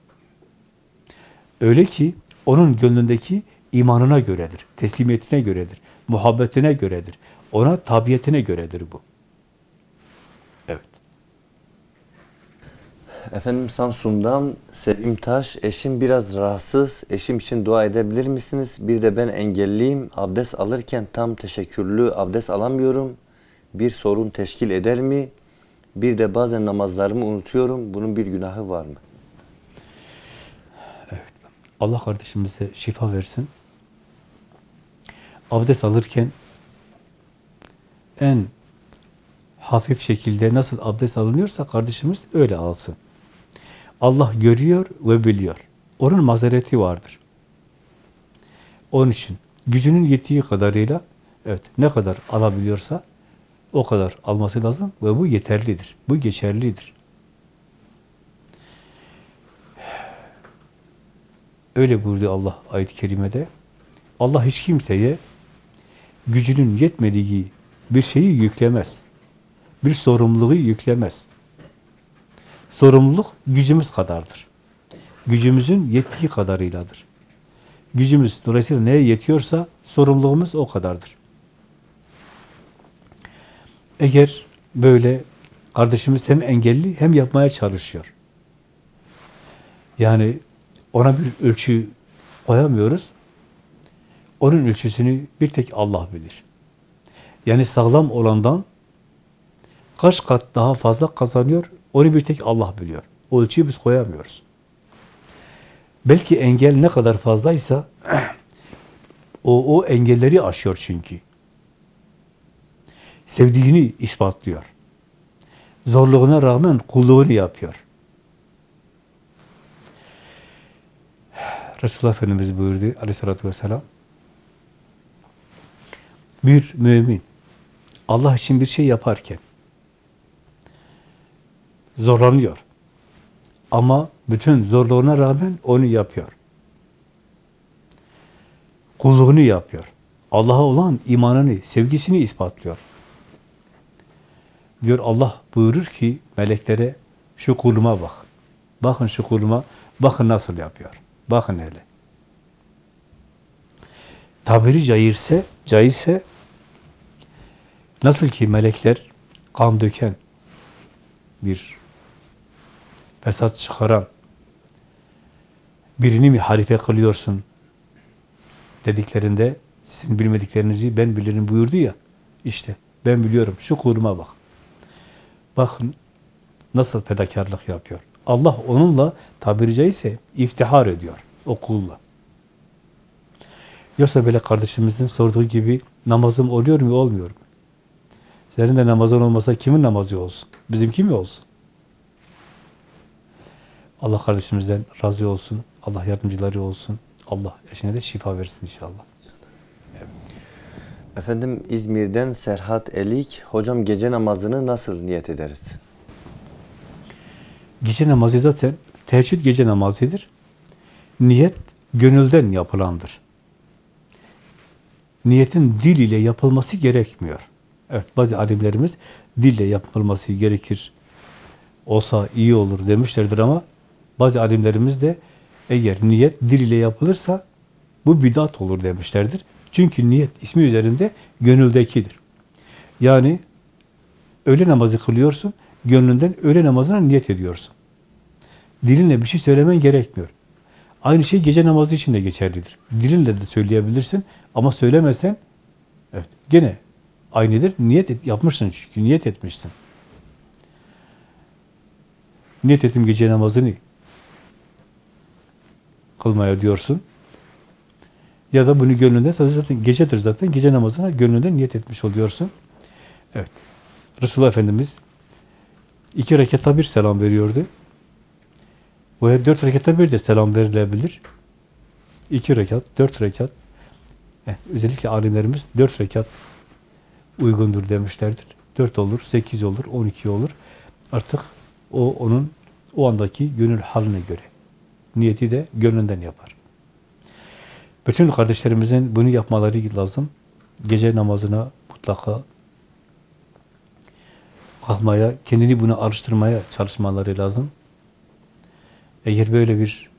Öyle ki onun gönlündeki imanına göredir, teslimiyetine göredir, muhabbetine göredir, ona tabiyetine göredir bu. Evet. Efendim Samsun'dan Sevim Taş, eşim biraz rahatsız, eşim için dua edebilir misiniz? Bir de ben engelliyim, abdest alırken tam teşekkürlü abdest alamıyorum. Bir sorun teşkil eder mi? Bir de bazen namazlarımı unutuyorum, bunun bir günahı var mı? Allah kardeşimize şifa versin. Abdest alırken en hafif şekilde nasıl abdest alınıyorsa kardeşimiz öyle alsın. Allah görüyor ve biliyor. Onun mazereti vardır. Onun için gücünün yettiği kadarıyla evet ne kadar alabiliyorsa o kadar alması lazım ve bu yeterlidir. Bu geçerlidir. Öyle buyurdu Allah ayet-i kerimede. Allah hiç kimseye gücünün yetmediği bir şeyi yüklemez. Bir sorumluluğu yüklemez. Sorumluluk gücümüz kadardır. Gücümüzün yettiği kadarıyladır. Gücümüz dolayısıyla neye yetiyorsa sorumluluğumuz o kadardır. Eğer böyle kardeşimiz hem engelli hem yapmaya çalışıyor. Yani ona bir ölçü koyamıyoruz. Onun ölçüsünü bir tek Allah bilir. Yani sağlam olandan kaç kat daha fazla kazanıyor, onu bir tek Allah biliyor. O ölçüyü biz koyamıyoruz. Belki engel ne kadar fazlaysa o, o engelleri aşıyor çünkü. Sevdiğini ispatlıyor. Zorluğuna rağmen kulluğunu yapıyor. Resulullah Efendimiz buyurdu aleyhissalatü vesselam. Bir mümin Allah için bir şey yaparken zorlanıyor. Ama bütün zorluğuna rağmen onu yapıyor. Kulluğunu yapıyor. Allah'a olan imanını, sevgisini ispatlıyor. Diyor Allah buyurur ki meleklere şu kuluma bak. Bakın şu kuluma, bakın nasıl yapıyor. Bakın hele. Tabiri caizse, caizse nasıl ki melekler kan döken bir fesat çıkaran birini mi harife kılıyorsun dediklerinde sizin bilmediklerinizi ben bilirim buyurdu ya işte ben biliyorum şu kuluma bak. Bakın nasıl fedakarlık yapıyor. Allah onunla tabiri caizse iftihar ediyor o kulla. Yoksa böyle kardeşimizin sorduğu gibi namazım oluyor mu olmuyor mu? Senin de namazın olmasa kimin namazı olsun? Bizimki mi olsun? Allah kardeşimizden razı olsun. Allah yardımcıları olsun. Allah eşine de şifa versin inşallah. Efendim İzmir'den Serhat Elik, hocam gece namazını nasıl niyet ederiz? Gece namazı zaten teheccüd gece namazıdır. Niyet gönülden yapılandır. Niyetin dil ile yapılması gerekmiyor. Evet bazı alimlerimiz dille yapılması gerekir. Olsa iyi olur demişlerdir ama bazı alimlerimiz de eğer niyet dil ile yapılırsa bu bidat olur demişlerdir. Çünkü niyet ismi üzerinde gönüldekidir. Yani öğle namazı kılıyorsun, gönlünden öğle namazına niyet ediyorsun. Dilinle bir şey söylemen gerekmiyor. Aynı şey gece namazı için de geçerlidir. Dilinle de söyleyebilirsin ama söylemezsen evet gene aynıdır. Niyet et, yapmışsın çünkü niyet etmişsin. Niyet ettim gece namazını kılmaya diyorsun. Ya da bunu gönlünden zaten gecedir zaten. Gece namazına gönlünden niyet etmiş oluyorsun. Evet. Resulullah Efendimiz iki rekata bir selam veriyordu. Veya dört rekata bir de selam verilebilir. İki rekat, dört rekat. Eh, özellikle alimlerimiz dört rekat uygundur demişlerdir. Dört olur, sekiz olur, on iki olur. Artık o onun o andaki gönül haline göre. Niyeti de gönlünden yapar. Bütün kardeşlerimizin bunu yapmaları lazım. Gece namazına mutlaka kalkmaya, kendini buna alıştırmaya çalışmaları lazım. Eğer böyle bir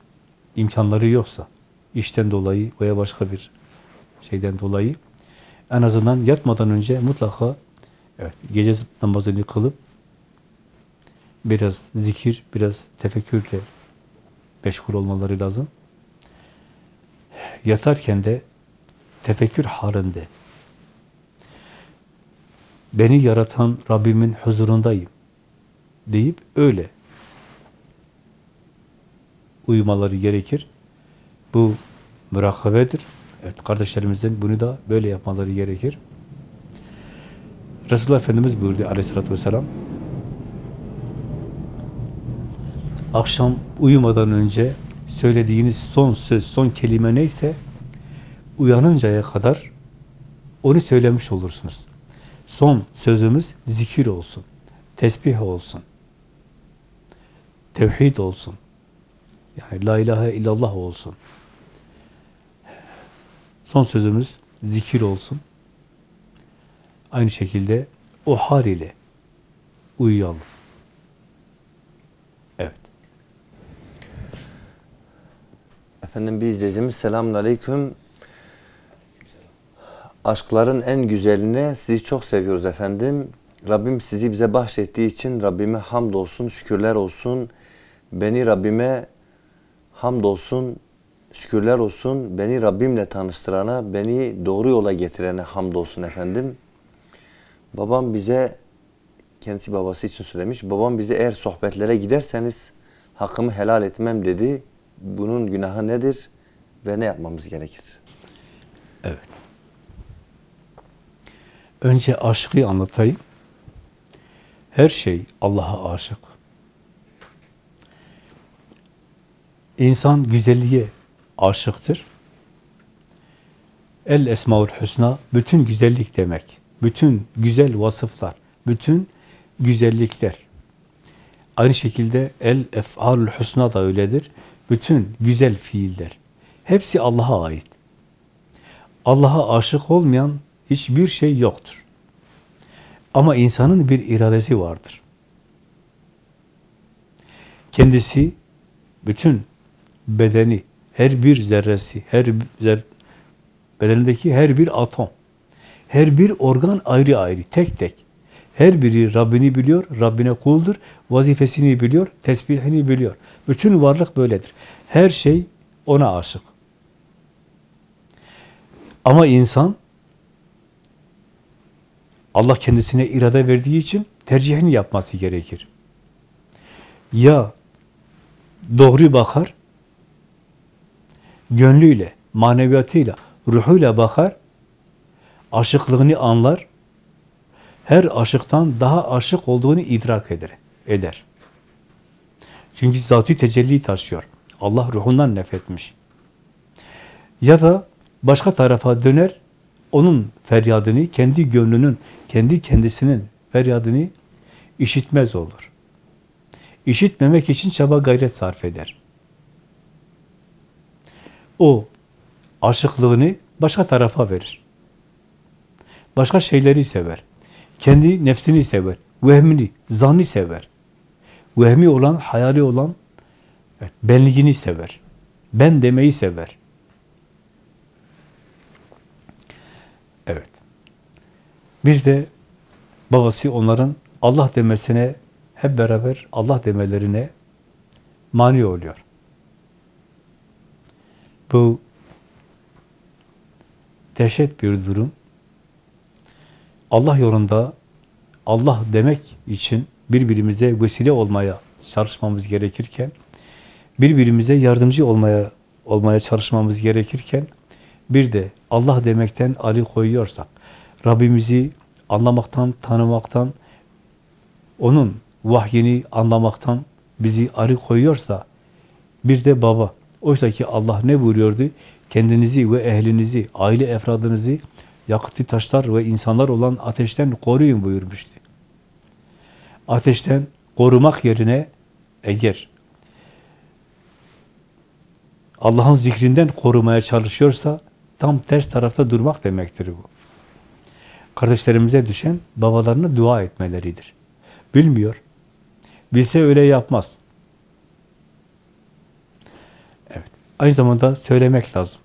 imkanları yoksa, işten dolayı veya başka bir şeyden dolayı en azından yatmadan önce mutlaka evet, gece namazını kılıp biraz zikir, biraz tefekkürle meşgul olmaları lazım. Yatarken de tefekkür halinde beni yaratan Rabbimin huzurundayım deyip öyle uyumaları gerekir. Bu mürakabedir. Evet, kardeşlerimizin bunu da böyle yapmaları gerekir. Resulullah Efendimiz buyurdu aleyhissalatü vesselam, akşam uyumadan önce söylediğiniz son söz, son kelime neyse, uyanıncaya kadar onu söylemiş olursunuz. Son sözümüz zikir olsun, tesbih olsun, tevhid olsun, yani la ilahe illallah olsun. Son sözümüz zikir olsun. Aynı şekilde o hal ile uyuyalım. Evet. Efendim bir izleyicimiz selamun aleyküm. Aşkların en güzeline sizi çok seviyoruz efendim. Rabbim sizi bize bahşettiği için Rabbime hamdolsun, şükürler olsun. Beni Rabbime hamdolsun, şükürler olsun. Beni Rabbimle tanıştırana, beni doğru yola getirene hamdolsun efendim. Babam bize, kendisi babası için söylemiş, babam bize eğer sohbetlere giderseniz hakkımı helal etmem dedi. Bunun günahı nedir ve ne yapmamız gerekir? Evet. Önce aşkı anlatayım. Her şey Allah'a aşık. İnsan güzelliğe aşıktır. El Esmaül Hüsna bütün güzellik demek. Bütün güzel vasıflar, bütün güzellikler. Aynı şekilde El Ef'alül Hüsna da öyledir. Bütün güzel fiiller. Hepsi Allah'a ait. Allah'a aşık olmayan hiçbir şey yoktur. Ama insanın bir iradesi vardır. Kendisi bütün bedeni, her bir zerresi, her zer, bedenindeki her bir atom, her bir organ ayrı ayrı, tek tek. Her biri Rabbini biliyor, Rabbine kuldur, vazifesini biliyor, tesbihini biliyor. Bütün varlık böyledir. Her şey ona aşık. Ama insan Allah kendisine irade verdiği için tercihini yapması gerekir. Ya doğru bakar, gönlüyle, maneviyatıyla, ruhuyla bakar, aşıklığını anlar, her aşıktan daha aşık olduğunu idrak eder. eder. Çünkü zatî tecelli taşıyor. Allah ruhundan nefretmiş. Ya da başka tarafa döner, onun feryadını, kendi gönlünün, kendi kendisinin feryadını işitmez olur. İşitmemek için çaba gayret sarf eder. O aşıklığını başka tarafa verir. Başka şeyleri sever. Kendi nefsini sever. Vehmini, zanni sever. Vehmi olan, hayali olan benliğini sever. Ben demeyi sever. Evet. Bir de babası onların Allah demesine hep beraber Allah demelerine mani oluyor. Bu dehşet bir durum. Allah yolunda Allah demek için birbirimize vesile olmaya çalışmamız gerekirken, birbirimize yardımcı olmaya olmaya çalışmamız gerekirken, bir de Allah demekten ali koyuyorsak, Rabbimizi anlamaktan, tanımaktan, onun vahyini anlamaktan bizi arı koyuyorsa, bir de baba. Oysa ki Allah ne buyuruyordu? Kendinizi ve ehlinizi, aile efradınızı yakıtı taşlar ve insanlar olan ateşten koruyun buyurmuştu. Ateşten korumak yerine eğer Allah'ın zikrinden korumaya çalışıyorsa tam ters tarafta durmak demektir bu. Kardeşlerimize düşen babalarına dua etmeleridir. Bilmiyor. Bilse öyle yapmaz. Evet. Aynı zamanda söylemek lazım.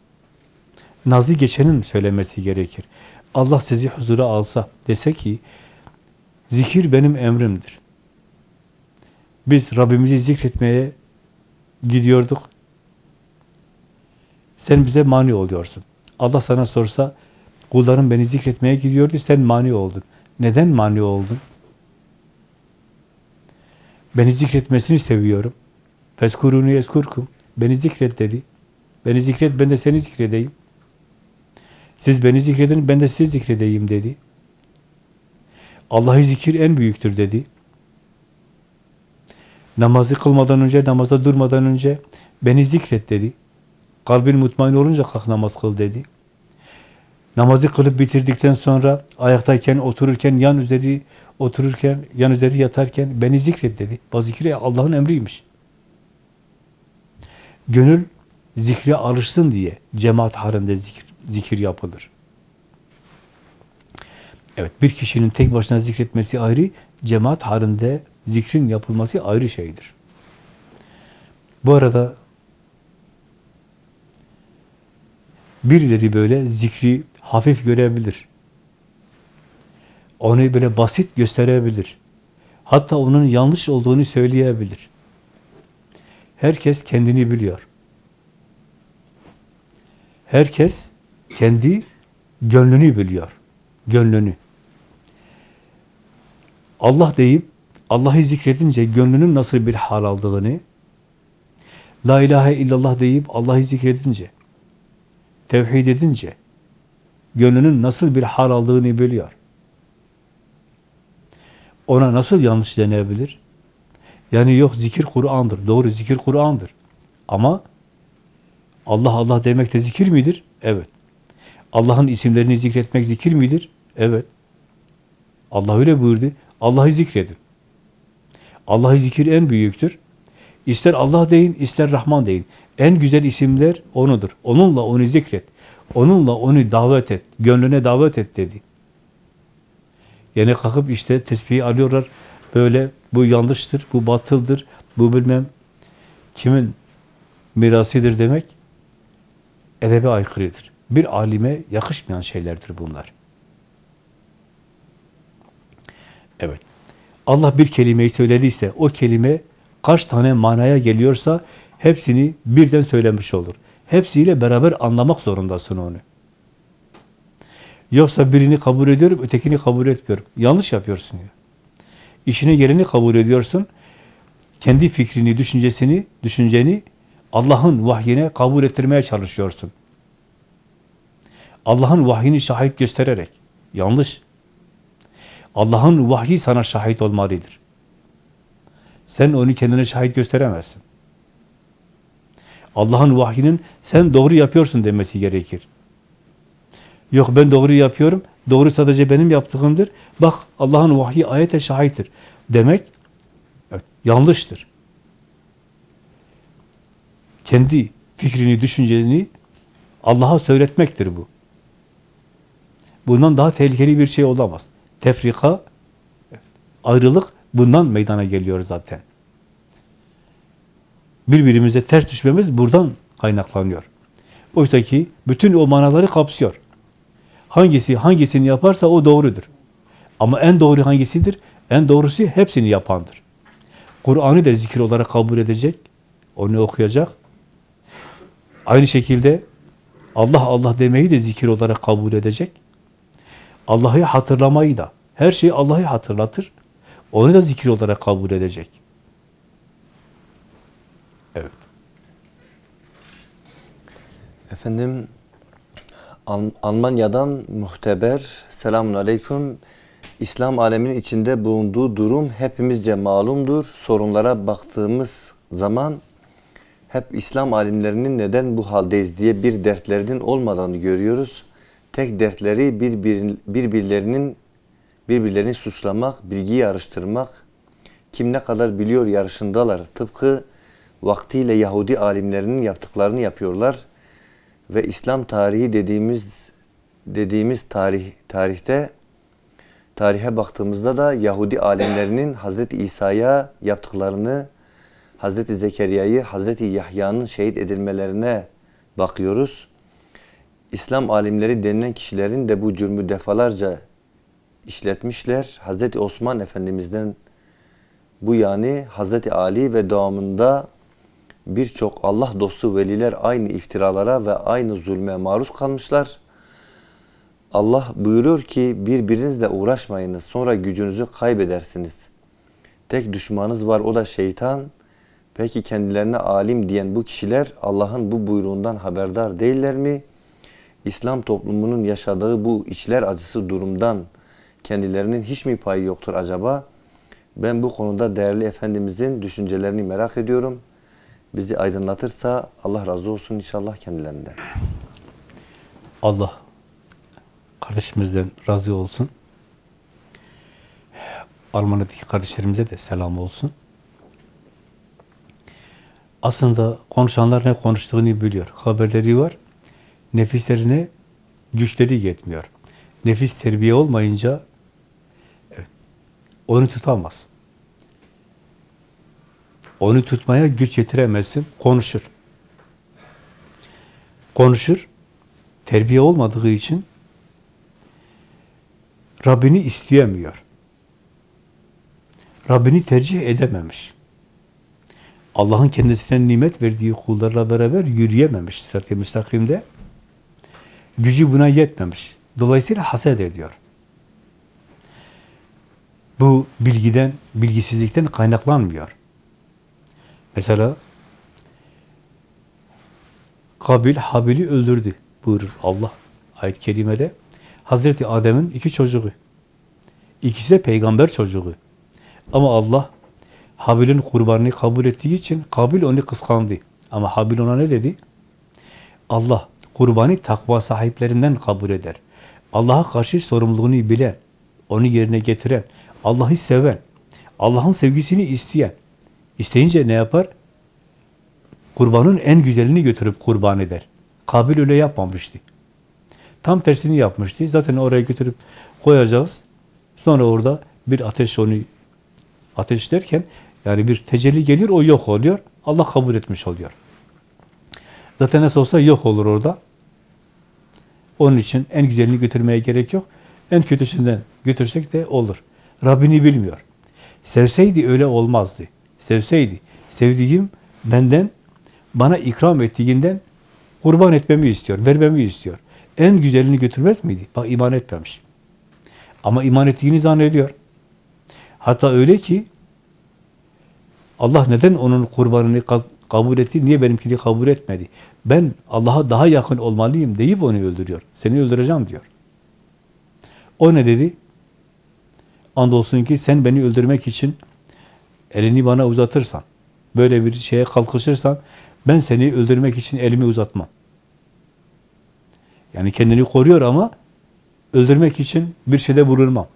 Nazı geçenin söylemesi gerekir. Allah sizi huzura alsa dese ki zikir benim emrimdir. Biz Rabbimizi zikretmeye gidiyorduk. Sen bize mani oluyorsun. Allah sana sorsa kullarım beni zikretmeye gidiyordu sen mani oldun. Neden mani oldun? Beni zikretmesini seviyorum. Feskuruni eskurkum. Beni zikret dedi. Beni zikret, ben de seni zikredeyim. Siz beni zikredin, ben de sizi zikredeyim dedi. Allah'ı zikir en büyüktür dedi. Namazı kılmadan önce, namaza durmadan önce beni zikret dedi. Kalbin mutmain olunca kalk namaz kıl dedi. Namazı kılıp bitirdikten sonra ayaktayken, otururken, yan üzeri otururken, yan üzeri yatarken beni zikret dedi. Zikri Allah'ın emriymiş. Gönül zikre alışsın diye cemaat halinde zikir, zikir yapılır. Evet, bir kişinin tek başına zikretmesi ayrı, cemaat halinde zikrin yapılması ayrı şeydir. Bu arada birileri böyle zikri hafif görebilir. Onu böyle basit gösterebilir. Hatta onun yanlış olduğunu söyleyebilir. Herkes kendini biliyor. Herkes kendi gönlünü biliyor. Gönlünü. Allah deyip Allah'ı zikredince gönlünün nasıl bir hal aldığını, La ilahe illallah deyip Allah'ı zikredince, tevhid edince, gönlünün nasıl bir hal aldığını biliyor. Ona nasıl yanlış denebilir? Yani yok zikir Kur'an'dır. Doğru zikir Kur'an'dır. Ama Allah Allah demek de zikir midir? Evet. Allah'ın isimlerini zikretmek zikir midir? Evet. Allah öyle buyurdu. Allah'ı zikredin. Allah'ı zikir en büyüktür. İster Allah deyin, ister Rahman deyin. En güzel isimler O'nudur. Onunla onu zikret. Onunla onu davet et. Gönlüne davet et dedi. Yani kalkıp işte tesbihi alıyorlar. Böyle bu yanlıştır, bu batıldır, bu bilmem kimin mirasıdır demek edebe aykırıdır. Bir alime yakışmayan şeylerdir bunlar. Evet. Allah bir kelimeyi söylediyse o kelime kaç tane manaya geliyorsa hepsini birden söylemiş olur. Hepsiyle beraber anlamak zorundasın onu. Yoksa birini kabul ediyorum, ötekini kabul etmiyorum. Yanlış yapıyorsun ya. İşine geleni kabul ediyorsun. Kendi fikrini, düşüncesini, düşünceni Allah'ın vahyine kabul ettirmeye çalışıyorsun. Allah'ın vahyini şahit göstererek. Yanlış. Allah'ın vahyi sana şahit olmalıdır. Sen onu kendine şahit gösteremezsin. Allah'ın vahyinin sen doğru yapıyorsun demesi gerekir. Yok ben doğru yapıyorum, doğru sadece benim yaptığımdır. Bak Allah'ın vahyi ayete şahittir demek evet, yanlıştır. Kendi fikrini, düşünceni Allah'a söyletmektir bu. Bundan daha tehlikeli bir şey olamaz. Tefrika, ayrılık bundan meydana geliyor zaten. Birbirimize ters düşmemiz buradan kaynaklanıyor. Oysa ki bütün o manaları kapsıyor. Hangisi hangisini yaparsa o doğrudur. Ama en doğru hangisidir? En doğrusu hepsini yapandır. Kur'an'ı da zikir olarak kabul edecek, onu okuyacak. Aynı şekilde Allah Allah demeyi de zikir olarak kabul edecek. Allah'ı hatırlamayı da, her şeyi Allah'ı hatırlatır. Onu da zikir olarak kabul edecek. Evet. Efendim Al- Almanya'dan muhteber. Selamun aleyküm. İslam aleminin içinde bulunduğu durum hepimizce malumdur. Sorunlara baktığımız zaman hep İslam alimlerinin neden bu haldeyiz diye bir dertlerinin olmadığını görüyoruz. Tek dertleri birbir, birbirlerinin birbirlerini suçlamak, bilgiyi araştırmak, kim ne kadar biliyor yarışındalar. Tıpkı vaktiyle Yahudi alimlerinin yaptıklarını yapıyorlar ve İslam tarihi dediğimiz dediğimiz tarih tarihte tarihe baktığımızda da Yahudi alimlerinin [coughs] Hazreti İsa'ya yaptıklarını, Hazreti Zekeriya'yı, Hazreti Yahya'nın şehit edilmelerine bakıyoruz. İslam alimleri denilen kişilerin de bu cürmü defalarca işletmişler. Hazreti Osman Efendimiz'den bu yani Hazreti Ali ve devamında birçok Allah dostu veliler aynı iftiralara ve aynı zulme maruz kalmışlar. Allah buyuruyor ki birbirinizle uğraşmayınız sonra gücünüzü kaybedersiniz. Tek düşmanınız var o da şeytan. Peki kendilerine alim diyen bu kişiler Allah'ın bu buyruğundan haberdar değiller mi? İslam toplumunun yaşadığı bu içler acısı durumdan kendilerinin hiç mi payı yoktur acaba? Ben bu konuda değerli Efendimizin düşüncelerini merak ediyorum. Bizi aydınlatırsa Allah razı olsun inşallah kendilerinden. Allah kardeşimizden razı olsun. Almanya'daki kardeşlerimize de selam olsun. Aslında konuşanlar ne konuştuğunu biliyor. Haberleri var. Nefislerine güçleri yetmiyor. Nefis terbiye olmayınca evet, onu tutamaz. Onu tutmaya güç yetiremezsin. Konuşur. Konuşur. Terbiye olmadığı için Rabbini isteyemiyor. Rabbini tercih edememiş. Allah'ın kendisine nimet verdiği kullarla beraber yürüyememiş sırat-ı müstakimde. Gücü buna yetmemiş. Dolayısıyla haset ediyor. Bu bilgiden, bilgisizlikten kaynaklanmıyor. Mesela Kabil Habil'i öldürdü buyurur Allah ayet-i kerimede. Hazreti Adem'in iki çocuğu. İkisi de peygamber çocuğu. Ama Allah Habil'in kurbanını kabul ettiği için Kabil onu kıskandı. Ama Habil ona ne dedi? Allah kurbanı takva sahiplerinden kabul eder. Allah'a karşı sorumluluğunu bilen, onu yerine getiren, Allah'ı seven, Allah'ın sevgisini isteyen. İsteyince ne yapar? Kurbanın en güzelini götürüp kurban eder. Kabil öyle yapmamıştı. Tam tersini yapmıştı. Zaten oraya götürüp koyacağız. Sonra orada bir ateş onu ateş derken yani bir tecelli geliyor, o yok oluyor. Allah kabul etmiş oluyor. Zaten nasıl olsa yok olur orada. Onun için en güzelini götürmeye gerek yok. En kötüsünden götürsek de olur. Rabbini bilmiyor. Sevseydi öyle olmazdı. Sevseydi, sevdiğim benden, bana ikram ettiğinden kurban etmemi istiyor, vermemi istiyor. En güzelini götürmez miydi? Bak iman etmemiş. Ama iman ettiğini zannediyor. Hatta öyle ki Allah neden onun kurbanını kabul etti, niye benimkini kabul etmedi? Ben Allah'a daha yakın olmalıyım deyip onu öldürüyor. Seni öldüreceğim diyor. O ne dedi? Andolsun ki sen beni öldürmek için elini bana uzatırsan, böyle bir şeye kalkışırsan ben seni öldürmek için elimi uzatmam. Yani kendini koruyor ama öldürmek için bir şeyde bulunmam.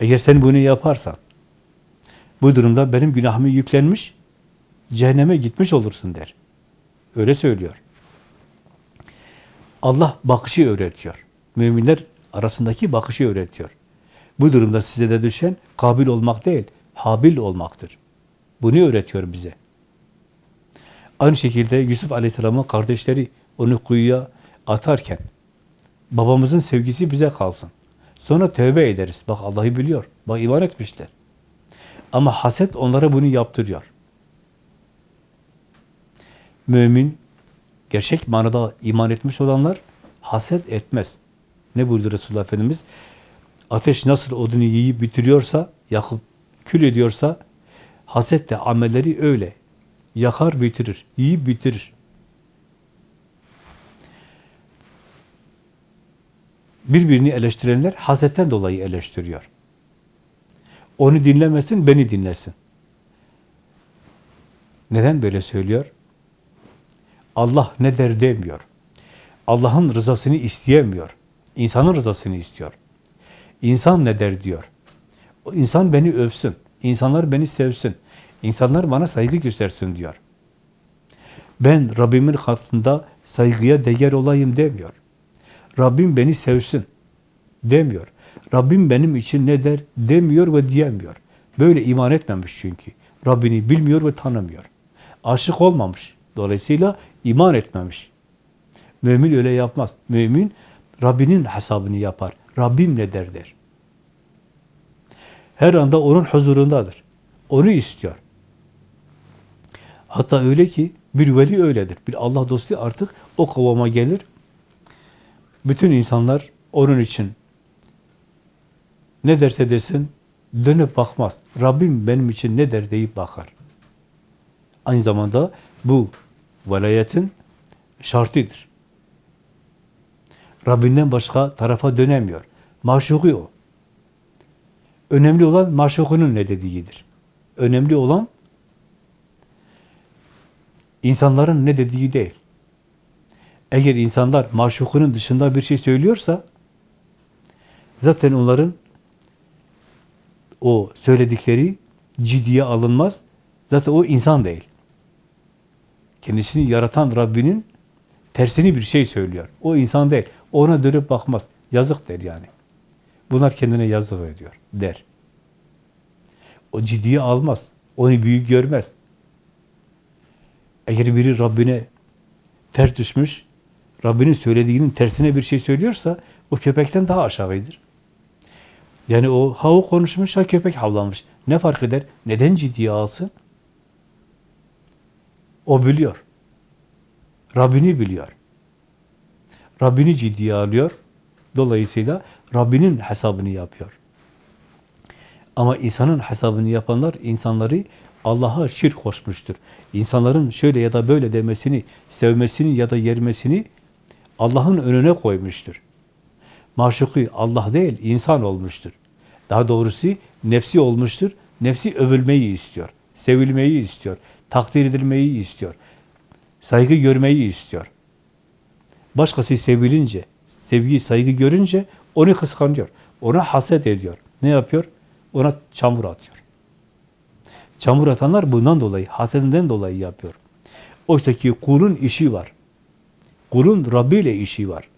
Eğer sen bunu yaparsan, bu durumda benim günahımı yüklenmiş, cehenneme gitmiş olursun der. Öyle söylüyor. Allah bakışı öğretiyor. Müminler arasındaki bakışı öğretiyor. Bu durumda size de düşen kabil olmak değil, habil olmaktır. Bunu öğretiyor bize. Aynı şekilde Yusuf Aleyhisselam'ın kardeşleri onu kuyuya atarken babamızın sevgisi bize kalsın. Sonra tövbe ederiz. Bak Allah'ı biliyor. Bak iman etmişler. Ama haset onlara bunu yaptırıyor. Mümin, gerçek manada iman etmiş olanlar haset etmez. Ne buyurdu Resulullah Efendimiz? Ateş nasıl odunu yiyip bitiriyorsa, yakıp kül ediyorsa, haset de amelleri öyle. Yakar bitirir, yiyip bitirir. birbirini eleştirenler hasetten dolayı eleştiriyor. Onu dinlemesin, beni dinlesin. Neden böyle söylüyor? Allah ne der demiyor. Allah'ın rızasını isteyemiyor. İnsanın rızasını istiyor. İnsan ne der diyor. İnsan beni övsün. İnsanlar beni sevsin. İnsanlar bana saygı göstersin diyor. Ben Rabbimin katında saygıya değer olayım demiyor. Rabbim beni sevsin demiyor. Rabbim benim için ne der demiyor ve diyemiyor. Böyle iman etmemiş çünkü. Rabbini bilmiyor ve tanımıyor. Aşık olmamış. Dolayısıyla iman etmemiş. Mümin öyle yapmaz. Mümin Rabbinin hesabını yapar. Rabbim ne der der. Her anda onun huzurundadır. Onu istiyor. Hatta öyle ki bir veli öyledir. Bir Allah dostu artık o kıvama gelir. Bütün insanlar onun için ne derse desin dönüp bakmaz. Rabbim benim için ne der deyip bakar. Aynı zamanda bu velayetin şartıdır. Rabbinden başka tarafa dönemiyor. Maşuku o. Önemli olan maşukunun ne dediğidir. Önemli olan insanların ne dediği değil. Eğer insanlar maşukunun dışında bir şey söylüyorsa zaten onların o söyledikleri ciddiye alınmaz. Zaten o insan değil. Kendisini yaratan Rabbinin tersini bir şey söylüyor. O insan değil. Ona dönüp bakmaz. Yazık der yani. Bunlar kendine yazık ediyor der. O ciddiye almaz. Onu büyük görmez. Eğer biri Rabbine ters düşmüş, Rabbinin söylediğinin tersine bir şey söylüyorsa o köpekten daha aşağıdır. Yani o ha o konuşmuş, ha köpek havlamış. Ne fark eder? Neden ciddiye alsın? O biliyor. Rabbini biliyor. Rabbini ciddiye alıyor. Dolayısıyla Rabbinin hesabını yapıyor. Ama insanın hesabını yapanlar insanları Allah'a şirk koşmuştur. İnsanların şöyle ya da böyle demesini, sevmesini ya da yermesini Allah'ın önüne koymuştur. Maşuku Allah değil, insan olmuştur. Daha doğrusu nefsi olmuştur. Nefsi övülmeyi istiyor, sevilmeyi istiyor, takdir edilmeyi istiyor, saygı görmeyi istiyor. Başkası sevilince, sevgi, saygı görünce onu kıskanıyor, ona haset ediyor. Ne yapıyor? Ona çamur atıyor. Çamur atanlar bundan dolayı, hasedinden dolayı yapıyor. Oysa ki kulun işi var. Kulun Rabbi ile işi var.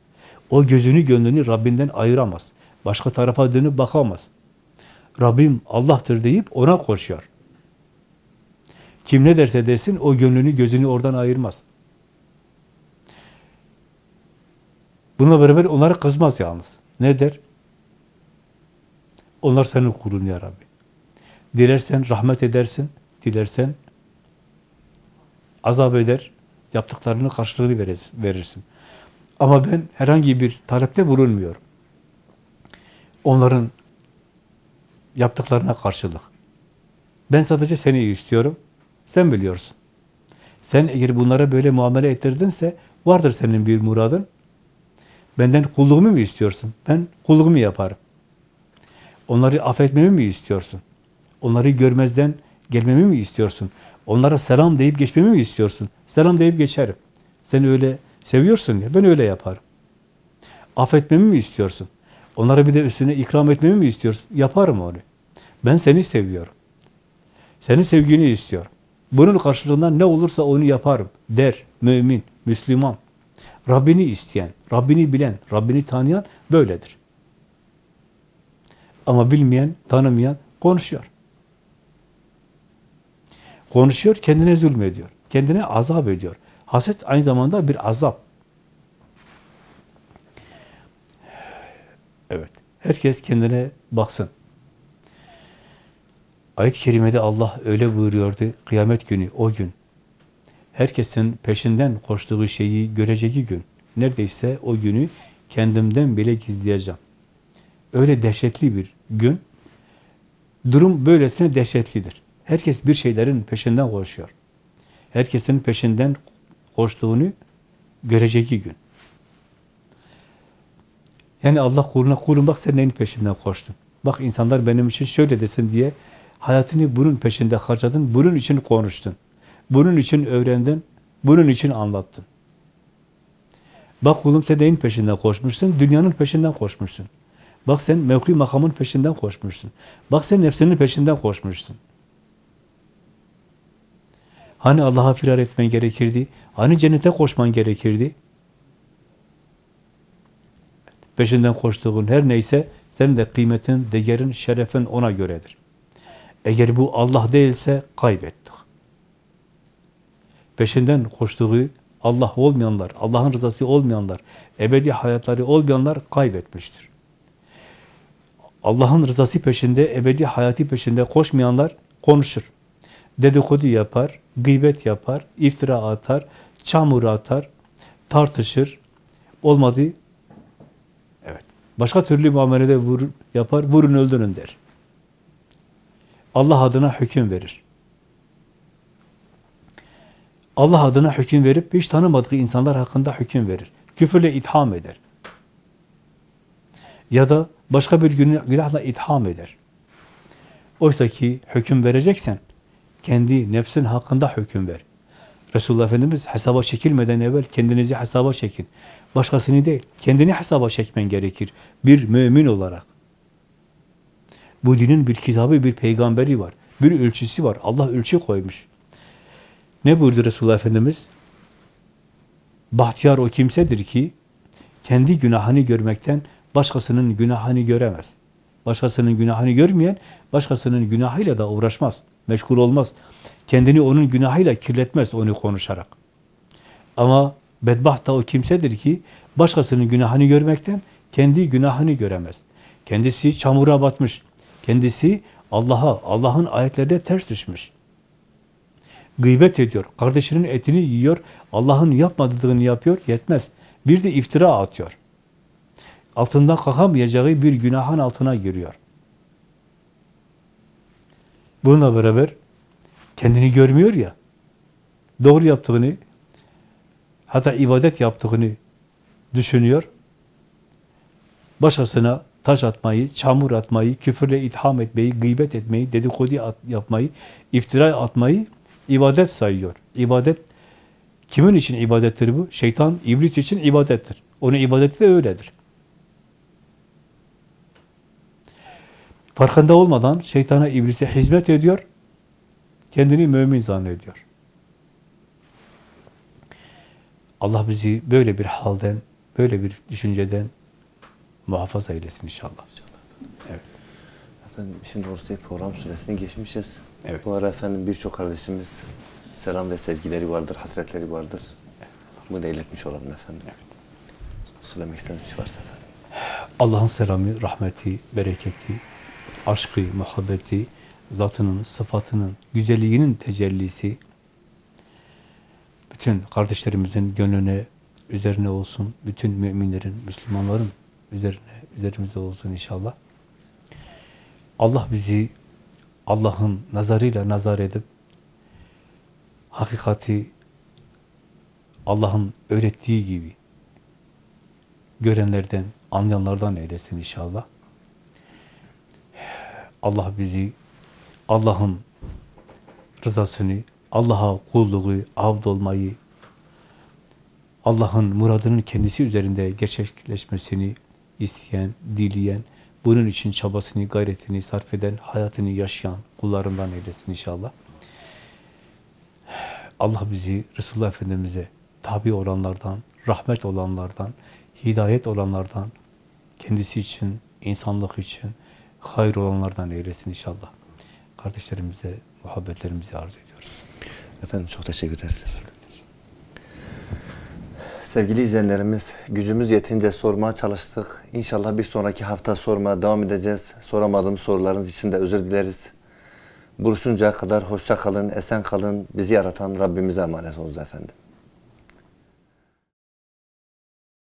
O gözünü gönlünü Rabbinden ayıramaz. Başka tarafa dönüp bakamaz. Rabbim Allah'tır deyip ona koşuyor. Kim ne derse desin o gönlünü gözünü oradan ayırmaz. Bununla beraber onlara kızmaz yalnız. Ne der? Onlar senin kulun ya Rabbi. Dilersen rahmet edersin, dilersen azap eder, yaptıklarının karşılığını verirsin. Ama ben herhangi bir talepte bulunmuyorum. Onların yaptıklarına karşılık. Ben sadece seni istiyorum, sen biliyorsun. Sen eğer bunlara böyle muamele ettirdinse, vardır senin bir muradın. Benden kulluğumu mu istiyorsun? Ben kulluğumu yaparım. Onları affetmemi mi istiyorsun? Onları görmezden gelmemi mi istiyorsun? Onlara selam deyip geçmemi mi istiyorsun? Selam deyip geçerim. Sen öyle seviyorsun ya, ben öyle yaparım. Affetmemi mi istiyorsun? Onlara bir de üstüne ikram etmemi mi istiyorsun? Yaparım onu. Ben seni seviyorum. Senin sevgini istiyorum. Bunun karşılığında ne olursa onu yaparım der mümin, Müslüman. Rabbini isteyen, Rabbini bilen, Rabbini tanıyan böyledir. Ama bilmeyen, tanımayan konuşuyor. Konuşuyor, kendine zulmediyor. Kendine azap ediyor. Haset aynı zamanda bir azap. Evet. Herkes kendine baksın. Ayet-i Kerime'de Allah öyle buyuruyordu. Kıyamet günü, o gün. Herkesin peşinden koştuğu şeyi göreceği gün. Neredeyse o günü kendimden bile gizleyeceğim. Öyle dehşetli bir gün. Durum böylesine dehşetlidir. Herkes bir şeylerin peşinden koşuyor. Herkesin peşinden koştuğunu göreceği gün. Yani Allah kuluna kulun bak sen neyin peşinden koştun. Bak insanlar benim için şöyle desin diye hayatını bunun peşinde harcadın, bunun için konuştun. Bunun için öğrendin, bunun için anlattın. Bak kulum sen neyin peşinden koşmuşsun? Dünyanın peşinden koşmuşsun. Bak sen mevki makamın peşinden koşmuşsun. Bak sen nefsinin peşinden koşmuşsun. Hani Allah'a firar etmen gerekirdi? Hani cennete koşman gerekirdi? Peşinden koştuğun her neyse senin de kıymetin, değerin, şerefin ona göredir. Eğer bu Allah değilse kaybettik. Peşinden koştuğu Allah olmayanlar, Allah'ın rızası olmayanlar, ebedi hayatları olmayanlar kaybetmiştir. Allah'ın rızası peşinde, ebedi hayatı peşinde koşmayanlar konuşur. Dedikodu yapar, gıybet yapar, iftira atar, çamur atar, tartışır. Olmadı. Evet. Başka türlü muamelede vur, yapar, vurun öldürün der. Allah adına hüküm verir. Allah adına hüküm verip hiç tanımadığı insanlar hakkında hüküm verir. Küfürle itham eder. Ya da başka bir günah- günahla itham eder. Oysa ki hüküm vereceksen kendi nefsin hakkında hüküm ver. Resulullah Efendimiz hesaba çekilmeden evvel kendinizi hesaba çekin. Başkasını değil, kendini hesaba çekmen gerekir. Bir mümin olarak. Bu dinin bir kitabı, bir peygamberi var. Bir ölçüsü var. Allah ölçü koymuş. Ne buyurdu Resulullah Efendimiz? Bahtiyar o kimsedir ki kendi günahını görmekten başkasının günahını göremez. Başkasının günahını görmeyen, başkasının günahıyla da uğraşmaz, meşgul olmaz. Kendini onun günahıyla kirletmez onu konuşarak. Ama bedbaht da o kimsedir ki başkasının günahını görmekten kendi günahını göremez. Kendisi çamura batmış. Kendisi Allah'a, Allah'ın ayetlerine ters düşmüş. Gıybet ediyor. Kardeşinin etini yiyor. Allah'ın yapmadığını yapıyor. Yetmez. Bir de iftira atıyor. Altından kalkamayacağı bir günahın altına giriyor. Bununla beraber kendini görmüyor ya, doğru yaptığını, hatta ibadet yaptığını düşünüyor. Başkasına taş atmayı, çamur atmayı, küfürle itham etmeyi, gıybet etmeyi, dedikodu yapmayı, iftira atmayı ibadet sayıyor. İbadet kimin için ibadettir bu? Şeytan, iblis için ibadettir. Onun ibadeti de öyledir. Farkında olmadan şeytana, iblise hizmet ediyor, kendini mümin zannediyor. Allah bizi böyle bir halden, böyle bir düşünceden muhafaza eylesin inşallah. Efendim işin doğrusu program süresini geçmişiz. Evet. Bu ara efendim birçok kardeşimiz selam ve sevgileri vardır, hasretleri vardır. Bunu da iletmiş olalım efendim. Söylemek istediğiniz şey varsa efendim. Allah'ın selamı, rahmeti, bereketi, aşkı, muhabbeti, zatının, sıfatının, güzelliğinin tecellisi bütün kardeşlerimizin gönlüne, üzerine olsun. Bütün müminlerin, Müslümanların üzerine, üzerimizde olsun inşallah. Allah bizi Allah'ın nazarıyla nazar edip hakikati Allah'ın öğrettiği gibi görenlerden, anlayanlardan eylesin inşallah. Allah bizi Allah'ın rızasını, Allah'a kulluğu, abd olmayı, Allah'ın muradının kendisi üzerinde gerçekleşmesini isteyen, dileyen, bunun için çabasını, gayretini sarf eden, hayatını yaşayan kullarından eylesin inşallah. Allah bizi Resulullah Efendimiz'e tabi olanlardan, rahmet olanlardan, hidayet olanlardan, kendisi için, insanlık için hayır olanlardan eylesin inşallah. Kardeşlerimize muhabbetlerimizi arz ediyoruz. Efendim çok teşekkür ederiz. Sevgili izleyenlerimiz, gücümüz yetince sormaya çalıştık. İnşallah bir sonraki hafta sormaya devam edeceğiz. Soramadığımız sorularınız için de özür dileriz. Buluşuncaya kadar hoşça kalın, esen kalın. Bizi yaratan Rabbimize emanet olunuz efendim.